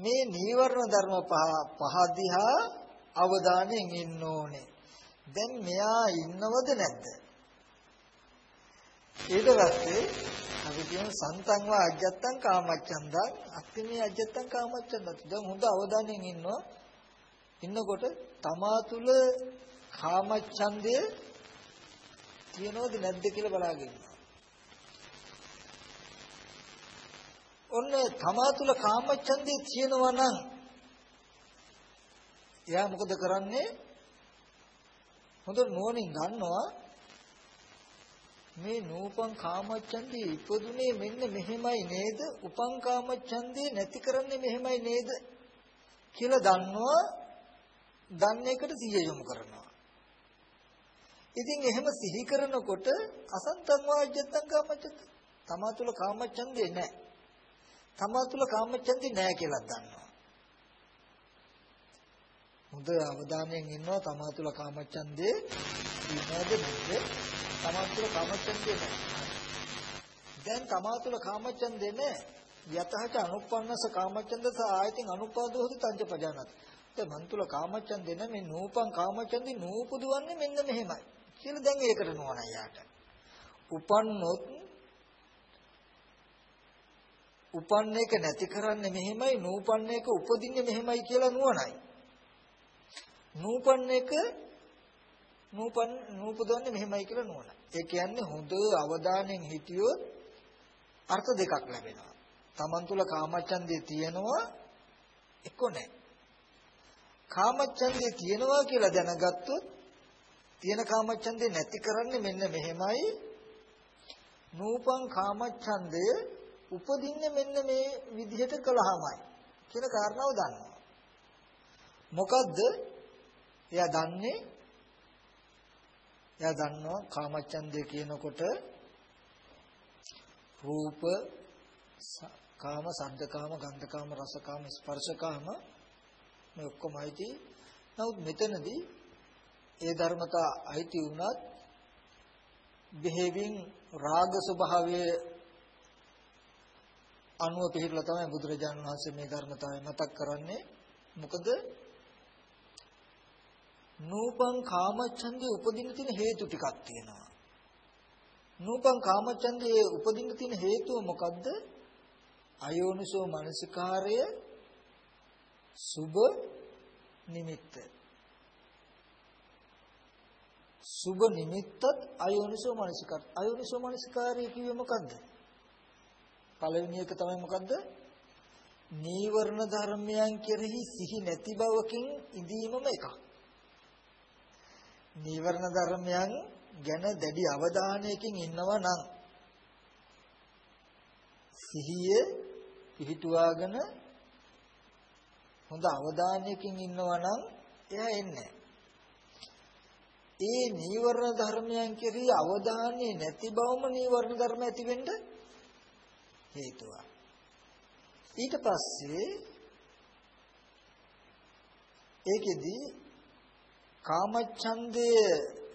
මේ නීවරණ ධර්ම පහ පහ දිහා අවධානයෙන් ඉන්න ඕනේ. දැන් මෙයා ඉන්නවද නැද්ද? ඊට පස්සේ අපි කියන සන්තං වා අජත්තං කාමච්ඡන්දං අත්තිමේ අජත්තං කාමච්ඡන්දං දැන් හොඳ අවධානයෙන් ඉන්නවා ඉන්නකොට තමා තුල කාමච්ඡන්දය තියෙනවද නැද්ද කියලා බලාගෙන ඔන්න තමා තුල කාමච්ඡන්දය තියෙනවා නම් එයා මොකද කරන්නේ හොඳ නුවණින් ගන්නවා මේ නූපං කාමච්ඡන්දේ ඉපදුනේ මෙන්න මෙහෙමයි නේද? උපං කාමච්ඡන්දේ නැති කරන්නේ මෙහෙමයි නේද? කියලා දන්නවා. දන්න එකට සිහිය යොමු කරනවා. ඉතින් එහෙම සිහි කරනකොට අසන්තං වාජ්ජත්තං කාමච්ඡන්ද තමා තුල කාමච්ඡන්දේ නැහැ. තමා තුල කාමච්ඡන්දේ නැහැ කියලා දන්නවා. හොඳ අවධානයෙන් ඉන්නවා තමා තුල කාමච්ඡන්දේ ඉන්නවද නැද්ද? තමා තුළ කාමච්ඡන්දේ නැහැ. දැන් තමා තුළ කාමච්ඡන්දේ නැහැ. යතහච අනුප්පන්නස කාමච්ඡන්දස ආයතින් අනුපාදෝහි තංච පජානත්. ඒ මන් තුළ කාමච්ඡන්දේ නැහැ මේ නූපං කාමච්ඡන්දේ නූපදවන්නේ මෙන්න මෙහෙමයි. කියලා දැන් ඒකට නෝන යාට. උපන්නොත් උපන්න එක නැති කරන්නේ මෙහෙමයි නූපන්න එක උපදින්නේ මෙහෙමයි කියලා නුවණයි. නූපන්න එක නූපන් නූපදවන්නේ මෙහෙමයි කියලා නුවණ. ඒ කියන්නේ හොඳ අවධානයෙන් හිටියොත් අර්ථ දෙකක් ලැබෙනවා. Taman තුල කාමච්ඡන්දේ තියෙනවා එක්ක නැහැ. කාමච්ඡන්දේ තියෙනවා කියලා දැනගත්තොත් තියෙන කාමච්ඡන්දේ නැති කරන්නේ මෙන්න මෙහෙමයි. නූපං කාමච්ඡන්දය උපදින්නේ මෙන්න මේ විදිහට කළාමයි කියන කාරණාව දන්නවා. මොකද්ද? එයා දන්නේ එයා දන්නවා කාමච්ඡන්දය කියනකොට රූප කාම සද්දකාම ගන්ධකාම රසකාම ස්පර්ශකාම මේ ඔක්කොම අයිති. නමුත් මෙතනදී ඒ ධර්මතා අයිති වුණත් බෙහෙවින් රාග ස්වභාවයේ අනුව පිළිපලා තමයි බුදුරජාණන් වහන්සේ මේ ධර්මතාවය මතක් කරන්නේ. මොකද නූපං කාමච්ඡන්දේ උපදින්න තියෙන හේතු ටිකක් තියෙනවා. නූපං කාමච්ඡන්දේ උපදින්න තියෙන හේතුව මොකද්ද? අයෝනිසෝ මනසිකාරය සුබ නිමිත්ත. සුබ නිමිත්තත් අයෝනිසෝ මනසිකාර. අයෝනිසෝ මනසිකාරය කිව්වේ මොකද්ද? පළවෙනි එක තමයි මොකද්ද? නීවරණ ධර්මයන් කෙරෙහි සිහි නැති බවකින් ඉඳීමම එකක්. නීවරණ ධර්මයන් ගැන දැඩි අවධානයකින් ඉන්නවා නම් සිහිය පිහිටුවාගෙන හොඳ අවධානයකින් ඉන්නවා නම් එයා එන්නේ ඒ නීවරණ ධර්මයන් කෙරෙහි අවධානය නැති බවම නීවරණ ධර්ම ඇති වෙන්න හේතුවක්. ඊට පස්සේ ඒකෙදි කාමච්ඡන්දය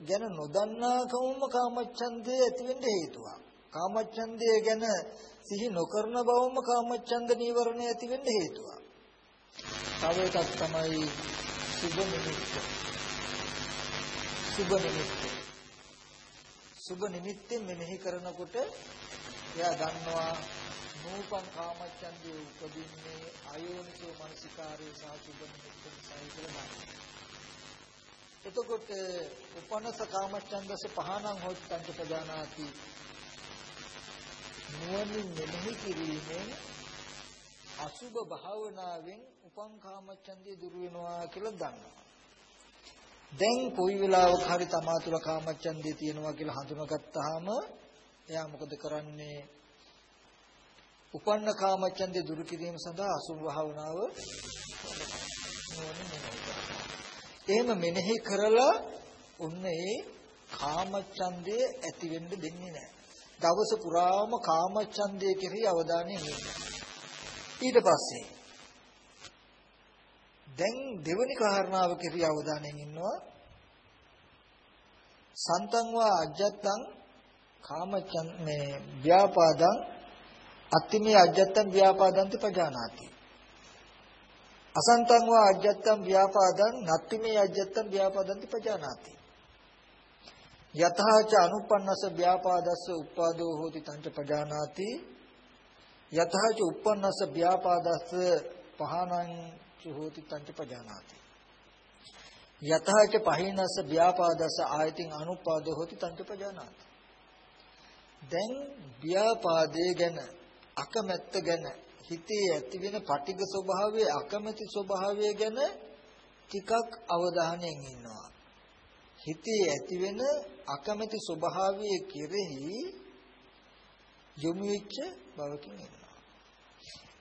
ගැන නොදන්නාකමම කාමච්ඡන්දය ඇති වෙන්න හේතුවක්. කාමච්ඡන්දය ගැන සිහි නොකරන බවම කාමච්ඡන්ද නීවරණය ඇති වෙන්න හේතුවක්. තව එකක් තමයි සුබ නිමිත්ත. සුබ නිමිත්ත. සුබ නිමිත්තෙන් මෙනෙහි කරනකොට එයා දන්නවා නූපං කාමච්ඡන්දේ උපදින්නේ අයෝනිසෝ මනසිකාරයේ සහ සුබ නිමිත්තෙන් සහි කියලා එතකොට උපනස කාමච්ඡන්දස පහනං හොච්චන්ත ප්‍රජානාති නුවණින් මෙනෙහි කිරීමෙන් අසුබ භාවනාවෙන් උපං කාමච්ඡන්දිය දුර වෙනවා කියලා දන්නවා. දැන් කොයි වෙලාවක හරි තමා තුළ කාමච්ඡන්දිය තියෙනවා කියලා හඳුනාගත්තාම එයා මොකද කරන්නේ? උපන්න කාමච්ඡන්දිය දුරු කිරීම සඳහා අසුබ භාවනාව නුවණින් මෙනෙහි එහෙම මෙනෙහි කරලා ඔන්න ඒ කාමච්ඡන්දය ඇති වෙන්න දෙන්නේ නැහැ. දවස පුරාම කාමච්ඡන්දය කෙරෙහි අවධානය යොමු ඊට පස්සේ දැන් දෙවනි කාරණාව කෙරෙහි අවධානයෙන් ඉන්නවා. සන්තං වා අජත්තං කාමචන් මේ ව්‍යාපාදං අත්තිමේ අජත්තං ව්‍යාපාදන්ති පජානාති. අසන්තං වා අජ්ජත්තං ව්‍යාපාදං නත්ති මේ අජ්ජත්තං ව්‍යාපාදන්ති පජානාති. යතහාච අනුපන්නස ව්‍යාපාදස්ස උප්පාදෝ හෝති තංච පජානාති. යතහාච උප්පන්නස ව්‍යාපාදස්ස පහනං හෝති තංච පජානාති. යතහාච පහිනස ව්‍යාපාදස්ස ආයතින් අනුපාදෝ හෝති තංච පජානාති. දැන් ව්‍යාපාදයේ ගැන අකමැත්ත ගැන හිතේ ඇති වෙන පටිඝ ස්වභාවය අකමැති ස්වභාවය ගැන ටිකක් අවධානයෙන් ඉන්නවා හිතේ ඇති වෙන අකමැති ස්වභාවය කෙරෙහි යොමු වෙච්ච බවකින් ඉන්නවා.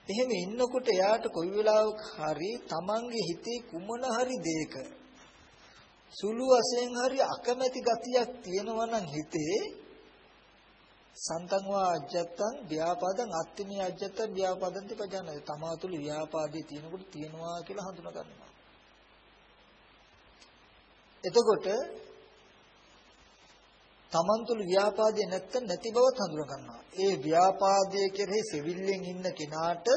එහෙම ඉන්නකොට එයාට කොයි වෙලාවක හරි තමන්ගේ හිතේ කුමන හරි දෙයක සුළු වශයෙන් හරි අකමැති ගතියක් තියෙනවා නම් හිතේ සන්තං වා අජත්තං ව්‍යාපාදං අත්තිමේ අජත්තං ව්‍යාපාදන්ති පජානයි තමා තුළ ව්‍යාපාදේ තියෙනකොට තියෙනවා කියලා හඳුනා ගන්නවා එතකොට තමන් තුළ ව්‍යාපාදේ නැත්තම් නැති බවත් හඳුනා ගන්නවා. ඒ ව්‍යාපාදයේ කෙරෙහි සෙවිල්ලෙන් ඉන්න කෙනාට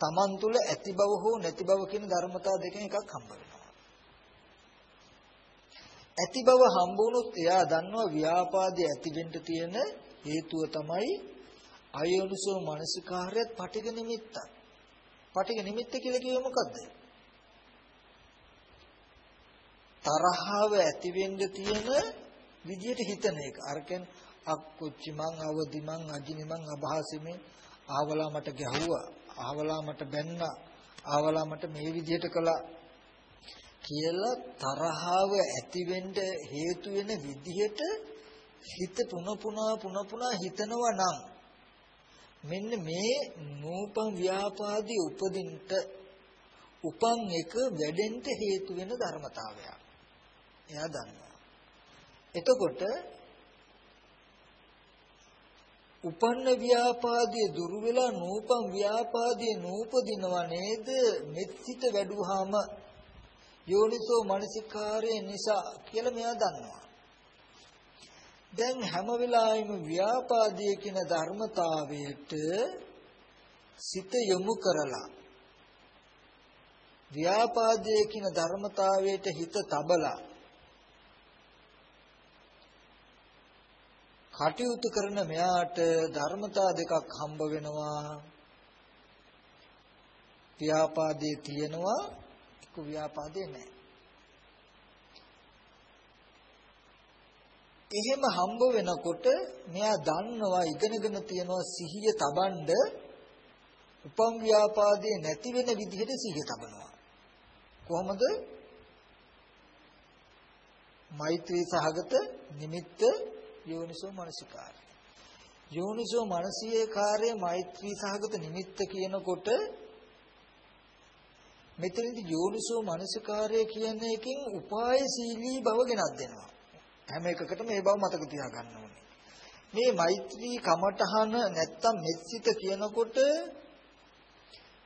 තමන් තුළ ඇති බව හෝ නැති බව කියන ධර්මතාව දෙකෙන් එකක් හම්බ වෙනවා. ඇති බව හම්බ වුණොත් එයා දන්නවා ව්‍යාපාදයේ ඇති වෙන්න තියෙන හේතුව තමයි අයෝනිසෝ මනසිකාරයත් පටිඝ නිමිත්තක්. පටිඝ නිමිත්ත කියලා කිව්වේ මොකද්ද? තරහව ඇති වෙන්න තියෙන විදියට හිතන එක. අරකෙන් අක්කුච්චි මං අවදි මං අජිනි මං අභාසිමේ ආවලා මට ගැහුවා. ආවලා මට බැන්නා. ආවලා මට මේ විදියට කළා කියලා තරහව ඇති වෙන්න හේතු වෙන විදියට හිත පුන පුනා පුන පුනා හිතනවා නම් මෙන්න මේ නූපන් ව්‍යාපාදී උපදින්ට උපන් එක වැඩෙන්න හේතු වෙන ධර්මතාවයක්. එයා දන්නවා. එතකොට උපන්න ව්‍යාපාදයේ දුරු වෙලා නූපන් ව්‍යාපාදයේ නූපදිනව නේද මෙත්සිත වැඩුවාම යෝනිසෝ මනසිකාරය නිසා කියලා මෙයා දන්නවා. දැන් හැම වෙලාවෙම ව්‍යාපාදයේ කියන ධර්මතාවයට සිත යොමු කරලා ව්‍යාපාදයේ කියන ධර්මතාවයට හිත තබලා කටයුතු කරන මෙයාට ධර්මතා දෙකක් හම්බ වෙනවා. ව්‍යාපාදයේ තියෙනවා එක්ක ව්‍යාපාදේ නැහැ. එහෙම හම්බ වෙනකොට මෙයා දන්නවා ඉගෙනගෙන තියනවා සිහිය තබන්න උපම් ව්‍යාපාදේ නැති වෙන විදිහට සිහිය තබනවා කොහොමද මෛත්‍රී සහගත නිමිත්ත යෝනිසෝ මනසිකාරය. යෝනිසෝ මනසියේ කාර්යය මෛත්‍රී සහගත නිමිත්ත කියනකොට මෙතනදී යෝනිසෝ මනසිකාරය කියන එකෙන් උපායශීලී බව ගෙනත් දෙනවා. හැම එකකටම මේ බව මතක තියාගන්න ඕනේ. මේ මෛත්‍රී කමඨහන නැත්තම් මෙත්සිත කියනකොට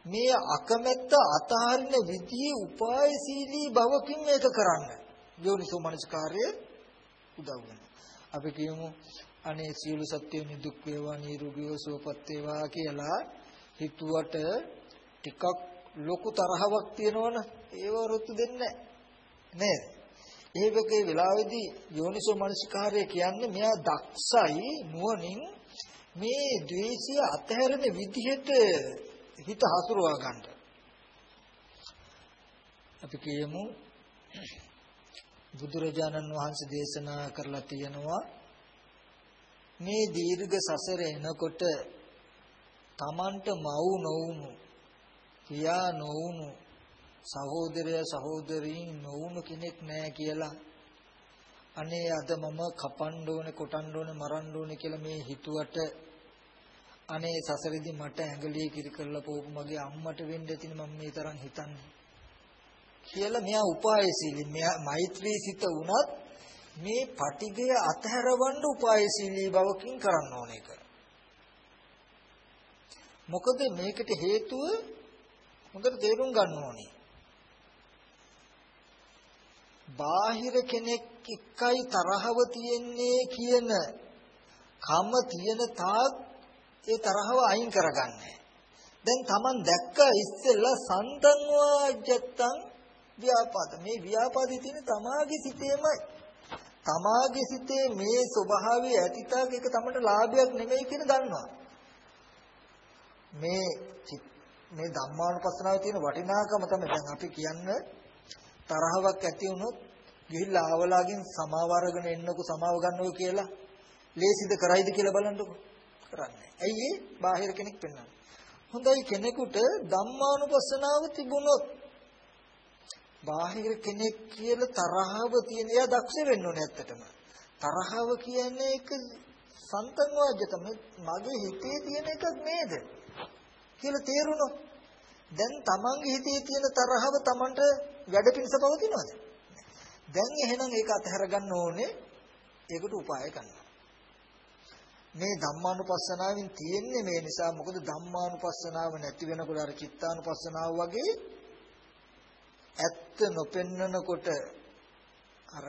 මේ අකමැත්ත අතහරින විදිහේ උපායශීලී බවකින් මේක කරන්න. යෝනිසෝ මනසිකාරය උදව් වෙනවා. අපි කියමු අනේ සියලු සත්‍යෝ නිදුක් වේවා නිරෝගීව සුවපත් වේවා කියලා හිතුවට ටිකක් ලොකු තරහවක් තියෙනවනේ ඒව රුතු දෙන්නේ නේද? ඒ වගේ වෙලාවේදී යෝනිසෝ මනසිකාරය කියන්නේ මෙයා දක්ෂයි නුවණින් මේ ද්වේෂය අතහැරෙන විදිහට හිත හසුරවා ගන්න. අපි කියමු බුදුරජාණන් වහන්සේ දේශනා කරලා තියෙනවා මේ දීර්ඝ සසර එනකොට තමන්ට මව් නොවුණු පියා නොවුණු සහෝදරය සහෝදරීන් නොවුණු කෙනෙක් නැහැ කියලා අනේ අද මම කපන්න ඕනේ කොටන්න ඕනේ මරන්න ඕනේ කියලා මේ හිතුවට අනේ සසරෙදි මට ඇඟලිය කිරි කරලා පොපු මගේ අම්මට වෙන්න ඇතිනේ මම මේ තරම් හිතන්නේ කියලා මෙයා උපායශීලී මෙයා මෛත්‍රී සිත වුණත් මේ පටිගය අතහැරවන්න උපායශීලී බවකින් කරන්න ඕන එක. මොකද මේකට හේතුව හොඳට තේරුම් ගන්න ඕනේ. බාහිර කෙනෙක් එක්කයි තරහව තියෙන්නේ කියන කම තියෙන තාක් ඒ තරහව අයින් කරගන්නේ. දැන් Taman දැක්ක ඉස්සෙල්ලා සන්තං වාජ්ජත්තං ව්‍යාපාද. මේ ව්‍යාපාදේ තියෙන තමාගේ සිතේමයි. තමාගේ සිතේ මේ ස්වභාවය ඇතිතාවක එක තමයි ලාභයක් නෙමෙයි කියන දන්නවා. මේ මේ ධම්මානුපස්සනාවේ තියෙන වටිනාකම තමයි දැන් අපි කියන්නේ තරහවක් ඇති වුණොත් ගිහිල්ලා ආවලාගෙන් සමාව අරගෙන එන්නකො සමාව ගන්නකො කියලා ලේසිද කරයිද කියලා බලන්නකො කරන්නේ. ඇයි ඒ? බාහිර කෙනෙක් පෙන්වන්නේ. හොඳයි කෙනෙකුට ධම්මානුපස්සනාව තිබුණොත් බාහිර කෙනෙක් කියලා තරහව තියෙන එයා දක්ෂ වෙන්න ඕනේ ඇත්තටම. තරහව කියන්නේ එක සන්තන් වාජ්‍ය තමයි මගේ හිතේ තියෙන එකක් නේද කියලා තේරුණොත් දැන් තමන්ගේ හිතේ තියෙන තරහව තමන්ට වැඩ පිණිස පවතිනවද? දැන් එහෙනම් ඒක අතහැර ගන්න ඕනේ. ඒකට උපාය ගන්නවා. මේ ධම්මානුපස්සනාවෙන් තියෙන්නේ මේ නිසා මොකද ධම්මානුපස්සනාව නැති වෙනකොට අර චිත්තානුපස්සනාව වගේ ඇත්ත නොපෙන්නනකොට අර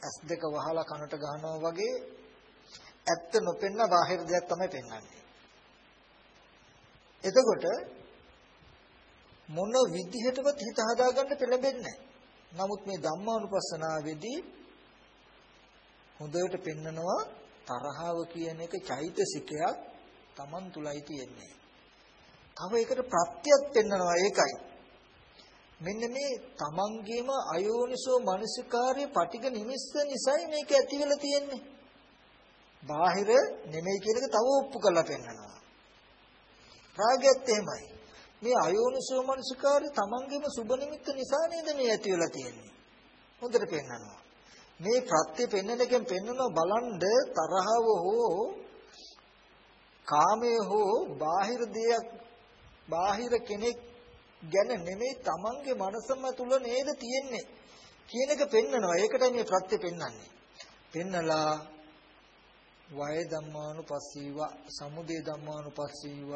ඇස් දෙක වහලා කනට ගහනවා වගේ ඇත්ත නොපෙන්න බාහිර දෙයක් තමයි පෙන්වන්නේ. එතකොට මොන විදිහටවත් හිත හදාගන්න පෙළඹෙන්නේ නමුත් මේ ධම්මානුපස්සනාවේදී හොඳට පෙන්නනවා තරහව කියන එක චෛතසිකයක් Taman තුලයි තියෙන්නේ. තව ඒකට ප්‍රත්‍යයක් පෙන්නනවා ඒකයි. මෙන්න මේ තමන්ගේම අයෝනිසෝ මනසිකාර්ය පටික නිමිස්ස නිසයි මේක ඇති වෙලා තියෙන්නේ. බාහිර නෙමෙයි කියන එක තව ඔප්පු කරලා පෙන්නනවා. රාගයත් එහෙමයි. මේ අයෝනිසෝ මනසිකාර්ය තමන්ගේම සුබ නිමිත්ත නිසා නේද මේ ඇති වෙලා තියෙන්නේ. හොඳට පෙන්නනවා. මේ ප්‍රත්‍ය පෙන්නන එකෙන් පෙන්නනවා බලන්ඩ තරහව හෝ කාමයේ හෝ බාහිර දෙයක් බාහිර කෙනෙක් ගැන නෙමෙයි තමන්ගේ මනසම තුල නේද තියෙන්නේ කියන එක පෙන්නනවා. ඒකටයි මේ ප්‍රත්‍ය පෙන්වන්නේ. පෙන්නලා වය ධම්මානුපස්සීව සමුදය ධම්මානුපස්සීව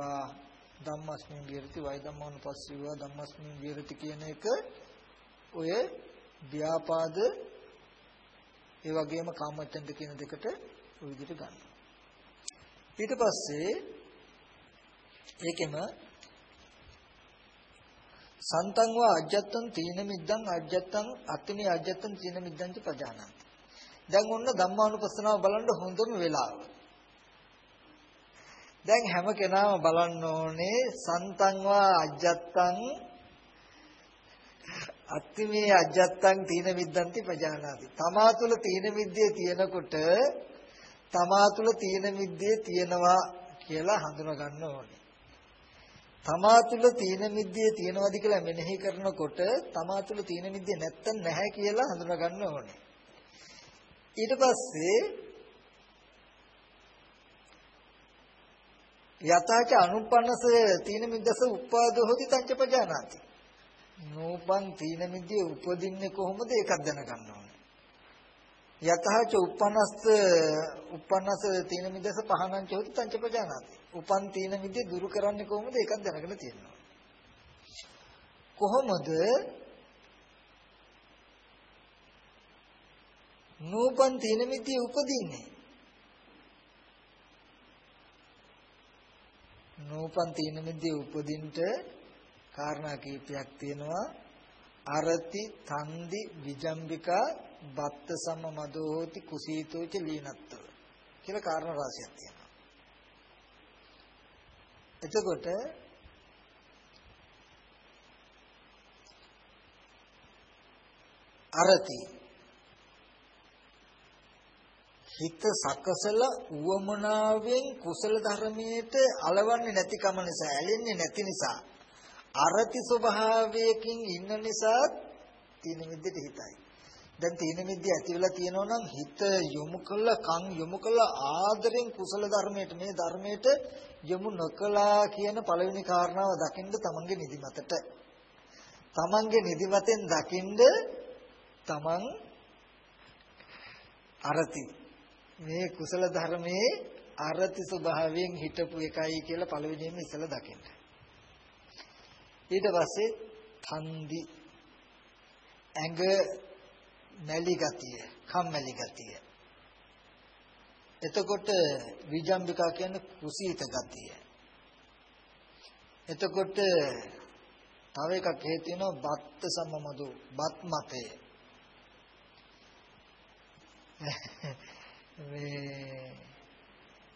ධම්මස්මින් විරති වය ධම්මානුපස්සීව ධම්මස්මින් විරති කියන එක ඔය ව්‍යාපාද ඒ වගේම කාමච්ඡන්ද කියන දෙකට ওই විදිහට ගන්නවා. ඊට පස්සේ ඒකෙම සන්තං වා අජ්ජත්තං තීන මිද්දං අජ්ජත්තං අත්තිනේ අජ්ජත්තං තීන මිද්දං ච පජානන්ති. දැන් ඔන්න ධම්මානුපස්සනාව බලන්න හොඳම වෙලාව. දැන් හැම කෙනාම බලන්න ඕනේ සන්තං වා අජ්ජත්තං අත්තිමේ අජත්තං තීන මිද්දන්ති පජානාති. තමා තුළ තීන මිද්දේ තියෙනකොට තමා තුළ තීන මිද්දේ තියෙනවා කියලා හඳුනා ගන්න ඕනේ. තමා තුළ තීන මිද්දේ තියෙනවද කියලා මෙනෙහි කරනකොට තමා තුළ තීන මිද්දේ නැත්තම් නැහැ කියලා හඳුනා ගන්න ඕනේ. ඊට පස්සේ යතාච අනුපන්නස තීන මිද්දස උපාදෝ හොති තංච පජානාති. නූපන් තීන මිද්දේ උපදින්නේ කොහොමද ඒකක් දැනගන්න ඕනේ. යතහච උපන්නස්ස උපන්නස්ස තීන මිද්දස පහනං චෝති තංච පජානාති. උපන් තීන මිද්දේ දුරු කරන්නේ කොහොමද ඒකක් දැනගෙන තියෙනවා. කොහොමද නූපන් තීන මිද්දේ උපදින්නේ? නූපන් තීන මිද්දේ උපදින්නට කාරණා කීපයක් තියෙනවා. අරති තන්දි විජම්බිකා බත්ත සම මදෝති කුසීතෝච ලීනත්ව කියලා කාරණා රාශියක් තියෙනවා. එතකොට අරති හිත සකසල උවමනාවෙන් කුසල ධර්මයට అలවන්නේ නැතිකම නිසා ඇලෙන්නේ නැති නිසා අරති ස්වභාවයකින් ඉන්න නිසා තීන මිද්දට හිතයි. දැන් තීන මිද්ද ඇති වෙලා තියෙනවා නම් හිත යොමු කළ කන් යොමු කළ ආදරෙන් කුසල ධර්මයට මේ ධර්මයට යොමු නොකලා කියන පළවෙනි කාරණාව දකින්න තමන්ගේ නිදිමතට. තමන්ගේ නිදිමතෙන් දකින්න තමන් අරති මේ කුසල ධර්මයේ අරති ස්වභාවයෙන් හිටපු එකයි කියලා පළවෙනියෙන්ම ඉස්සලා දකින්න. ඊට පස්සේ තන්දි ඇඟ මැලි ගතිය, කම්මැලි ගතිය. එතකොට විජම්බිකා කියන්නේ කුසීත ගතිය. එතකොට තව එකක් හේ තියෙනවා බත්ත සමමදු බත් මතය. මේ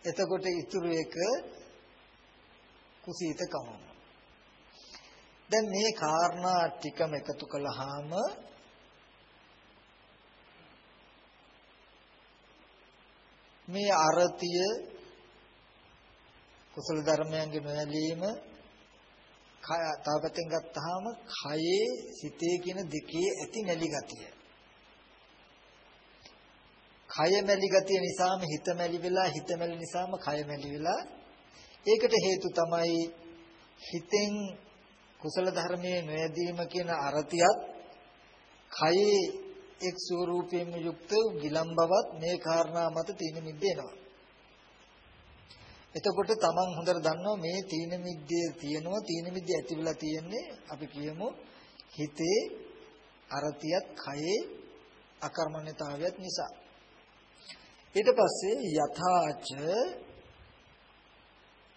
එතකොට ඉතුරු එක කුසීතකම. දැන් මේ කාරණා ටිකම එකතු කළාම මේ අරතිය කුසල ධර්මයන්ගේ නොයලීම කය තවපතෙන් ගත්තාම කයේ සිතේ කියන දෙකේ ඇති නැලි ගතිය. කය මැලි ගතිය නිසාම හිත මැලි වෙලා හිත මැලි නිසාම කය මැලි වෙලා ඒකට හේතු තමයි හිතෙන් කුසල ධර්මයේ නොයදීම කියන අරතියත් කයේ එක් ස්වරූපයෙන් යුක්ත ගිලම් බවත් මේ කාරණා මත තීන මිද්දේනවා. එතකොට තමන් හොඳට දන්නවා මේ තීන මිද්දේ තියෙනවා තීන මිද්දේ ඇති වෙලා තියෙන්නේ අපි කියමු හිතේ අරතියත් කයේ අකර්මණ්‍යතාවයත් නිසා. ඊට පස්සේ යථාච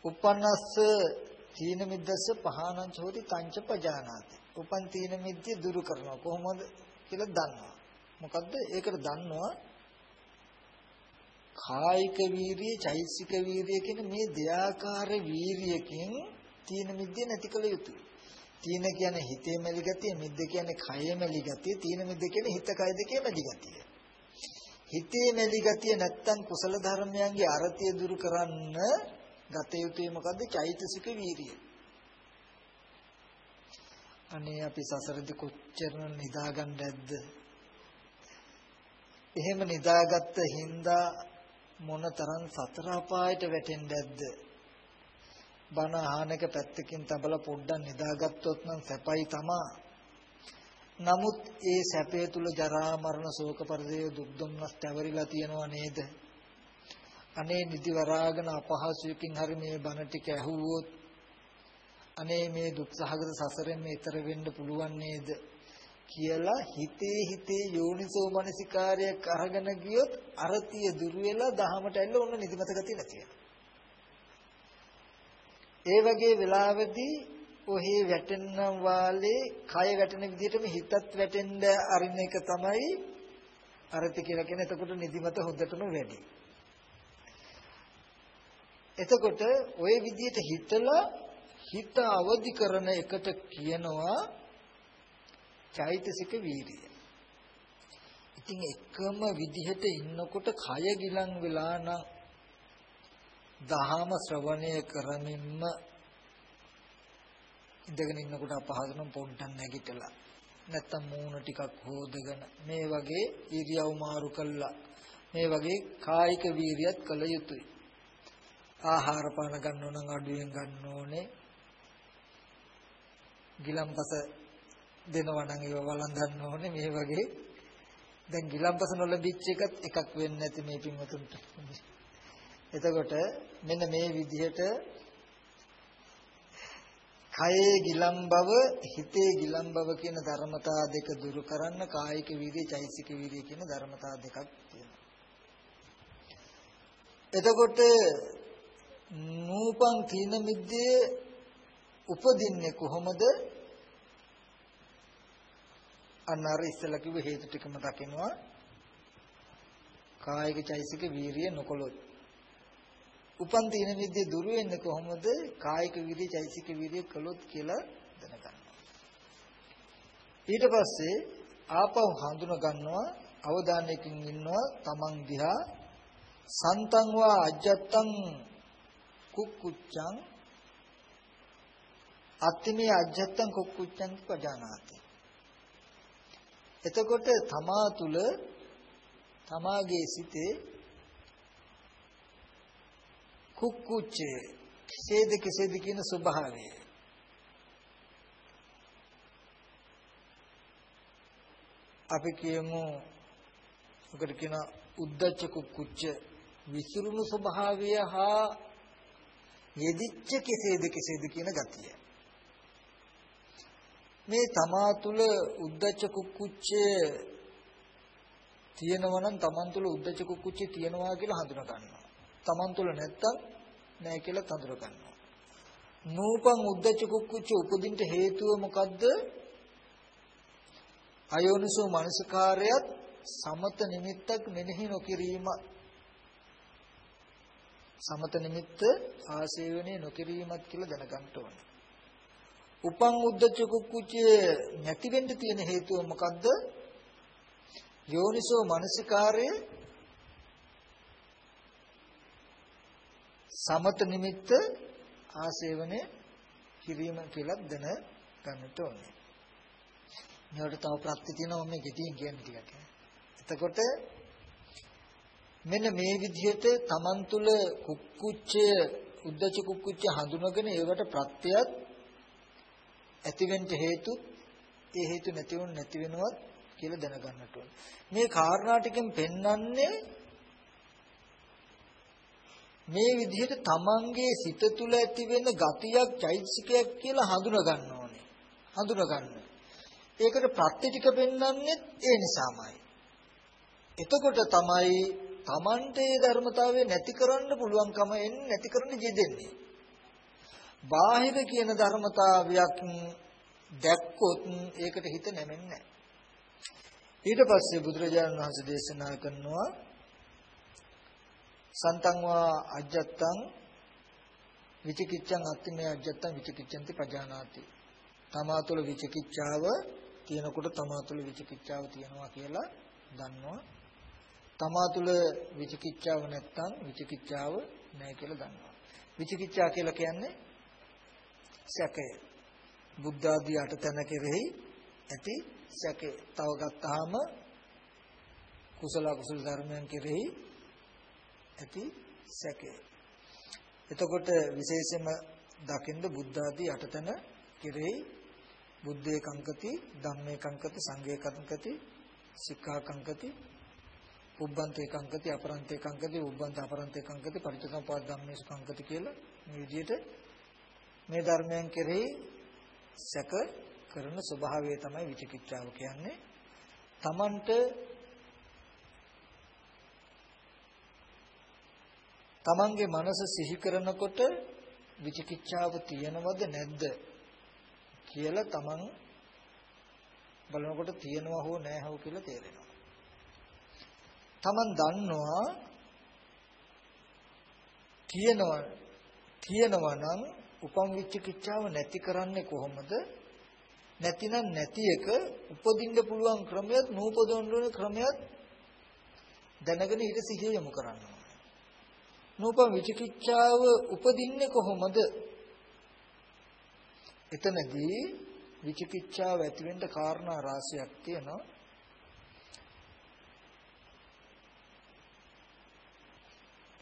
උපන්නස්ස තීන මිද්දස්ස පහානං චෝති තංච පජානාති. උපන් තීන මිද්දේ දුරු කරනවා කොහොමද කියලා දන්නවා. මොකද්ද? ඒකට දන්නවා කායික වීරිය, චෛසික වීරිය කියන මේ දෙආකාර වීරියකින් තීන මිද්දේ නැති කළ යුතුයි. තීන කියන්නේ හිතේ මැලි ගතිය, මිද්ද කියන්නේ කයේ මැලි ගතිය, තීන මිද්ද කියන්නේ හිත කය දෙකේ මැලි ගතිය. හිතේ මැලි ගතිය නැත්තම් කුසල ධර්මයන්ගේ අරතිය දුරු කරන්න ගත යුතුයි මොකද්ද? චෛතසික වීරිය. අනේ අපි සසරදී කොච්චර නිදාගන්න නැද්ද? එහෙම නිදාගත්ත හින්දා මොනතරම් සතර අපායට වැටෙන්නේ නැද්ද? බණ අහන එක පැත්තකින් තබලා පොඩ්ඩක් නිදාගත්තොත් නම් සැපයි තමා. නමුත් ඒ සැපේ තුල ජරා මරණ ශෝක පරිදේ දුක් දුම්නස් තැවරිලා තියෙනව නේද? අනේ නිදි වරාගෙන අපහසුයකින් හරි මේ බණ ටික ඇහුවොත් අනේ මේ දුක් සහගත සසරෙන් මේතර වෙන්න පුළුවන් නේද? කියලා හිතේ හිතේ යෝනිසෝ මනසිකාරයක් අරගෙන ගියොත් අරතිය දුර වෙලා දහමට ඇල්ල ඔන්න නිදිමත ගතිය නැති ඒ වගේ වෙලාවෙදී ඔහේ වැටෙන වාලේ කය වැටෙන විදිහටම හිතත් වැටෙන්න අරින්න එක තමයි අරති කියලා කියන. එතකොට නිදිමත හොද්දටම වැඩි. එතකොට ওই විදිහට හිතලා හිත අවදි කරන එකට කියනවා චෛතසික වීරිය. ඉතින් එකම විදිහට ඉන්නකොට කය ගිලන් වෙලා නම් දහම ශ්‍රවණය කරමින්ම ඉඳගෙන ඉන්නකොට අපහසුනම් පොඩ්ඩක් නැගිටලා නැත්තම් මූණ ටිකක් හොදගෙන මේ වගේ ඉරියව් මාරු කළා. මේ වගේ කායික වීරියත් කළ යුතුයි. ආහාර පාන ගන්නව නම් අඩුවෙන් ගන්න ඕනේ. ගිලම්පස දෙනවා නම් ඒව වළඳන්න ඕනේ. මේ වගේ දැන් ගිලම්පස නොලැබිච්ච එකත් එකක් වෙන්නේ නැති මේ පින්වතුන්ට. එතකොට මෙන්න මේ විදිහට කයේ ගිලම් බව හිතේ ගිලම් බව කියන ධර්මතා දෙක දුරු කරන්න කායික වීර්ය චෛසික වීර්ය කියන ධර්මතා දෙකක් තියෙනවා. එතකොට නූපං තීන මිද්දේ උපදින්නේ කොහොමද? අන්න අර ඉස්සලා කිව්ව හේතු ටිකම දකිනවා කායික චෛසික වීරිය නොකොලොත් උපන් තීන විද්‍ය දුරු වෙන්නේ කොහොමද? කායික වීරිය චෛසික වීරිය කළොත් කියලා දැනගන්නවා. ඊට පස්සේ ආපහු හඳුන ගන්නවා අවධානයකින් ඉන්නවා තමන් දිහා සන්තං වා අජත්තං කුක්කුච්චං අත්තිමේ අජත්තං කුක්කුච්චං පජානාති. එතකොට තමා තුල තමාගේ සිතේ කුක්කුච්චේ කෙසේද කෙසේද කියන ස්වභාවය අපි කියමු ඔකට කියන උද්දච්ච කුක්කුච්ච විසිරුණු ස්වභාවය හා යෙදිච්ච කෙසේද කෙසේද කියන ගතිය මේ තමා තුළ උද්දච්ච කුක්කුච්චය තියෙනවා නම් තමන් තුළ උද්දච්ච කුක්කුච්චය තියෙනවා කියලා හඳුනා ගන්නවා. තමන් තුළ නැත්තම් නැහැ කියලා හඳුනා ගන්නවා. නූපං උද්දච්ච කුක්කුච්ච උපදින්න හේතුව මොකද්ද? අයෝනිසෝ මනසකාරයත් සමත නිමිත්තක් මෙනෙහි නොකිරීම සමත නිමිත්ත ආසේවනේ නොකිරීමත් කියලා දැනගන්න ඕනේ. උපං උද්දච්ච කුක්කුච්ච නැති වෙන්න තියෙන හේතුව මොකද්ද? යෝනිසෝ මනසිකාරය සමත නිමිත්ත ආසේවනය කිරීම කියලා දැන ගන්නට ඕනේ. මේකට තව ප්‍රත්‍ය තියෙනවා මම ගෙටියෙන් කියන්නේ ටිකක්. එතකොට මෙන්න මේ විදිහට Taman තුල කුක්කුච්චය උද්දච්ච කුක්කුච්චය හඳුනගෙන ඒවට ප්‍රත්‍යයත් ඇතිවෙන්න හේතු ඒ හේතු නැති වුණ නැති වෙනවත් කියලා දැනගන්නට ඕනේ. මේ කාරණා ටිකෙන් පෙන්වන්නේ මේ විදිහට තමන්ගේ සිත තුළ ඇති වෙන ගතියක් චෛතසිකයක් කියලා හඳුනා ගන්න ඕනේ. හඳුනා ගන්න. ඒකට ප්‍රත්‍ය ටික පෙන්වන්නේ ඒ නිසාමයි. එතකොට තමයි තමන්ට ඒ ධර්මතාවය නැති කරන්න පුළුවන්කම එන්නේ නැති කරන්න ජීදෙන්නේ. බාහිර කියන ධර්මතාවයක් දැක්කොත් ඒකට හිත නැමෙන්නේ නැහැ. ඊට පස්සේ බුදුරජාණන් වහන්සේ දේශනා කරනවා සන්තං වා අජ්ජත්තං විචිකිච්ඡං අත්තිමේ අජ්ජත්තං විචිකිච්ඡන්ති පජානාති. තමා තුළ විචිකිච්ඡාව තියෙනකොට තමා තුළ විචිකිච්ඡාව තියෙනවා කියලා දන්නවා. තමා තුළ විචිකිච්ඡාව නැත්තම් විචිකිච්ඡාව නැහැ කියලා දන්නවා. විචිකිච්ඡා කියලා කියන්නේ සැකය. බුද්ධ ආදී අට තැන කෙරෙහි ඇති සැකේ තව ගත්තාම කුසල කුසල ධර්මයන් කෙරෙහි ඇති සැකේ එතකොට විශේෂයෙන්ම දකින්න බුද්ධ ආදී අටතන කෙරෙහි බුද්ධේ කංකති ධම්මේ කංකති සංඝේ කංකති සික්ඛා කංකති උබ්බන්තේ කංකති අපරන්තේ කංකති උබ්බන්ත අපරන්තේ කංකති පරිච්ඡසම්පාද ධම්මේසු කංකති කියලා මේ විදිහට මේ ධර්මයන් කෙරෙහි සැක කරන ස්වභාවය තමයි විචිකිච්ඡාව කියන්නේ. Tamanට Tamanගේ මනස සිහි කරනකොට විචිකිච්ඡාව තියෙනවද නැද්ද කියලා Taman බලනකොට තියෙනවා හෝ නැහැ හෝ කියලා තේරෙනවා. Taman දන්නවා තියෙනවා තියෙනවා නම් උපම් විචිකිච්ඡාව නැති කරන්නේ කොහොමද? නැතිනම් නැති එක උපදින්න පුළුවන් ක්‍රමයක් නූපදවන්න ඕන ක්‍රමයක් දැනගෙන ඊට සිහිය යොමු කරන්න ඕනේ. නූපම් විචිකිච්ඡාව උපදින්නේ කොහොමද? එතනදී විචිකිච්ඡාව ඇති වෙන්න කාරණා රාශියක් තියෙනවා.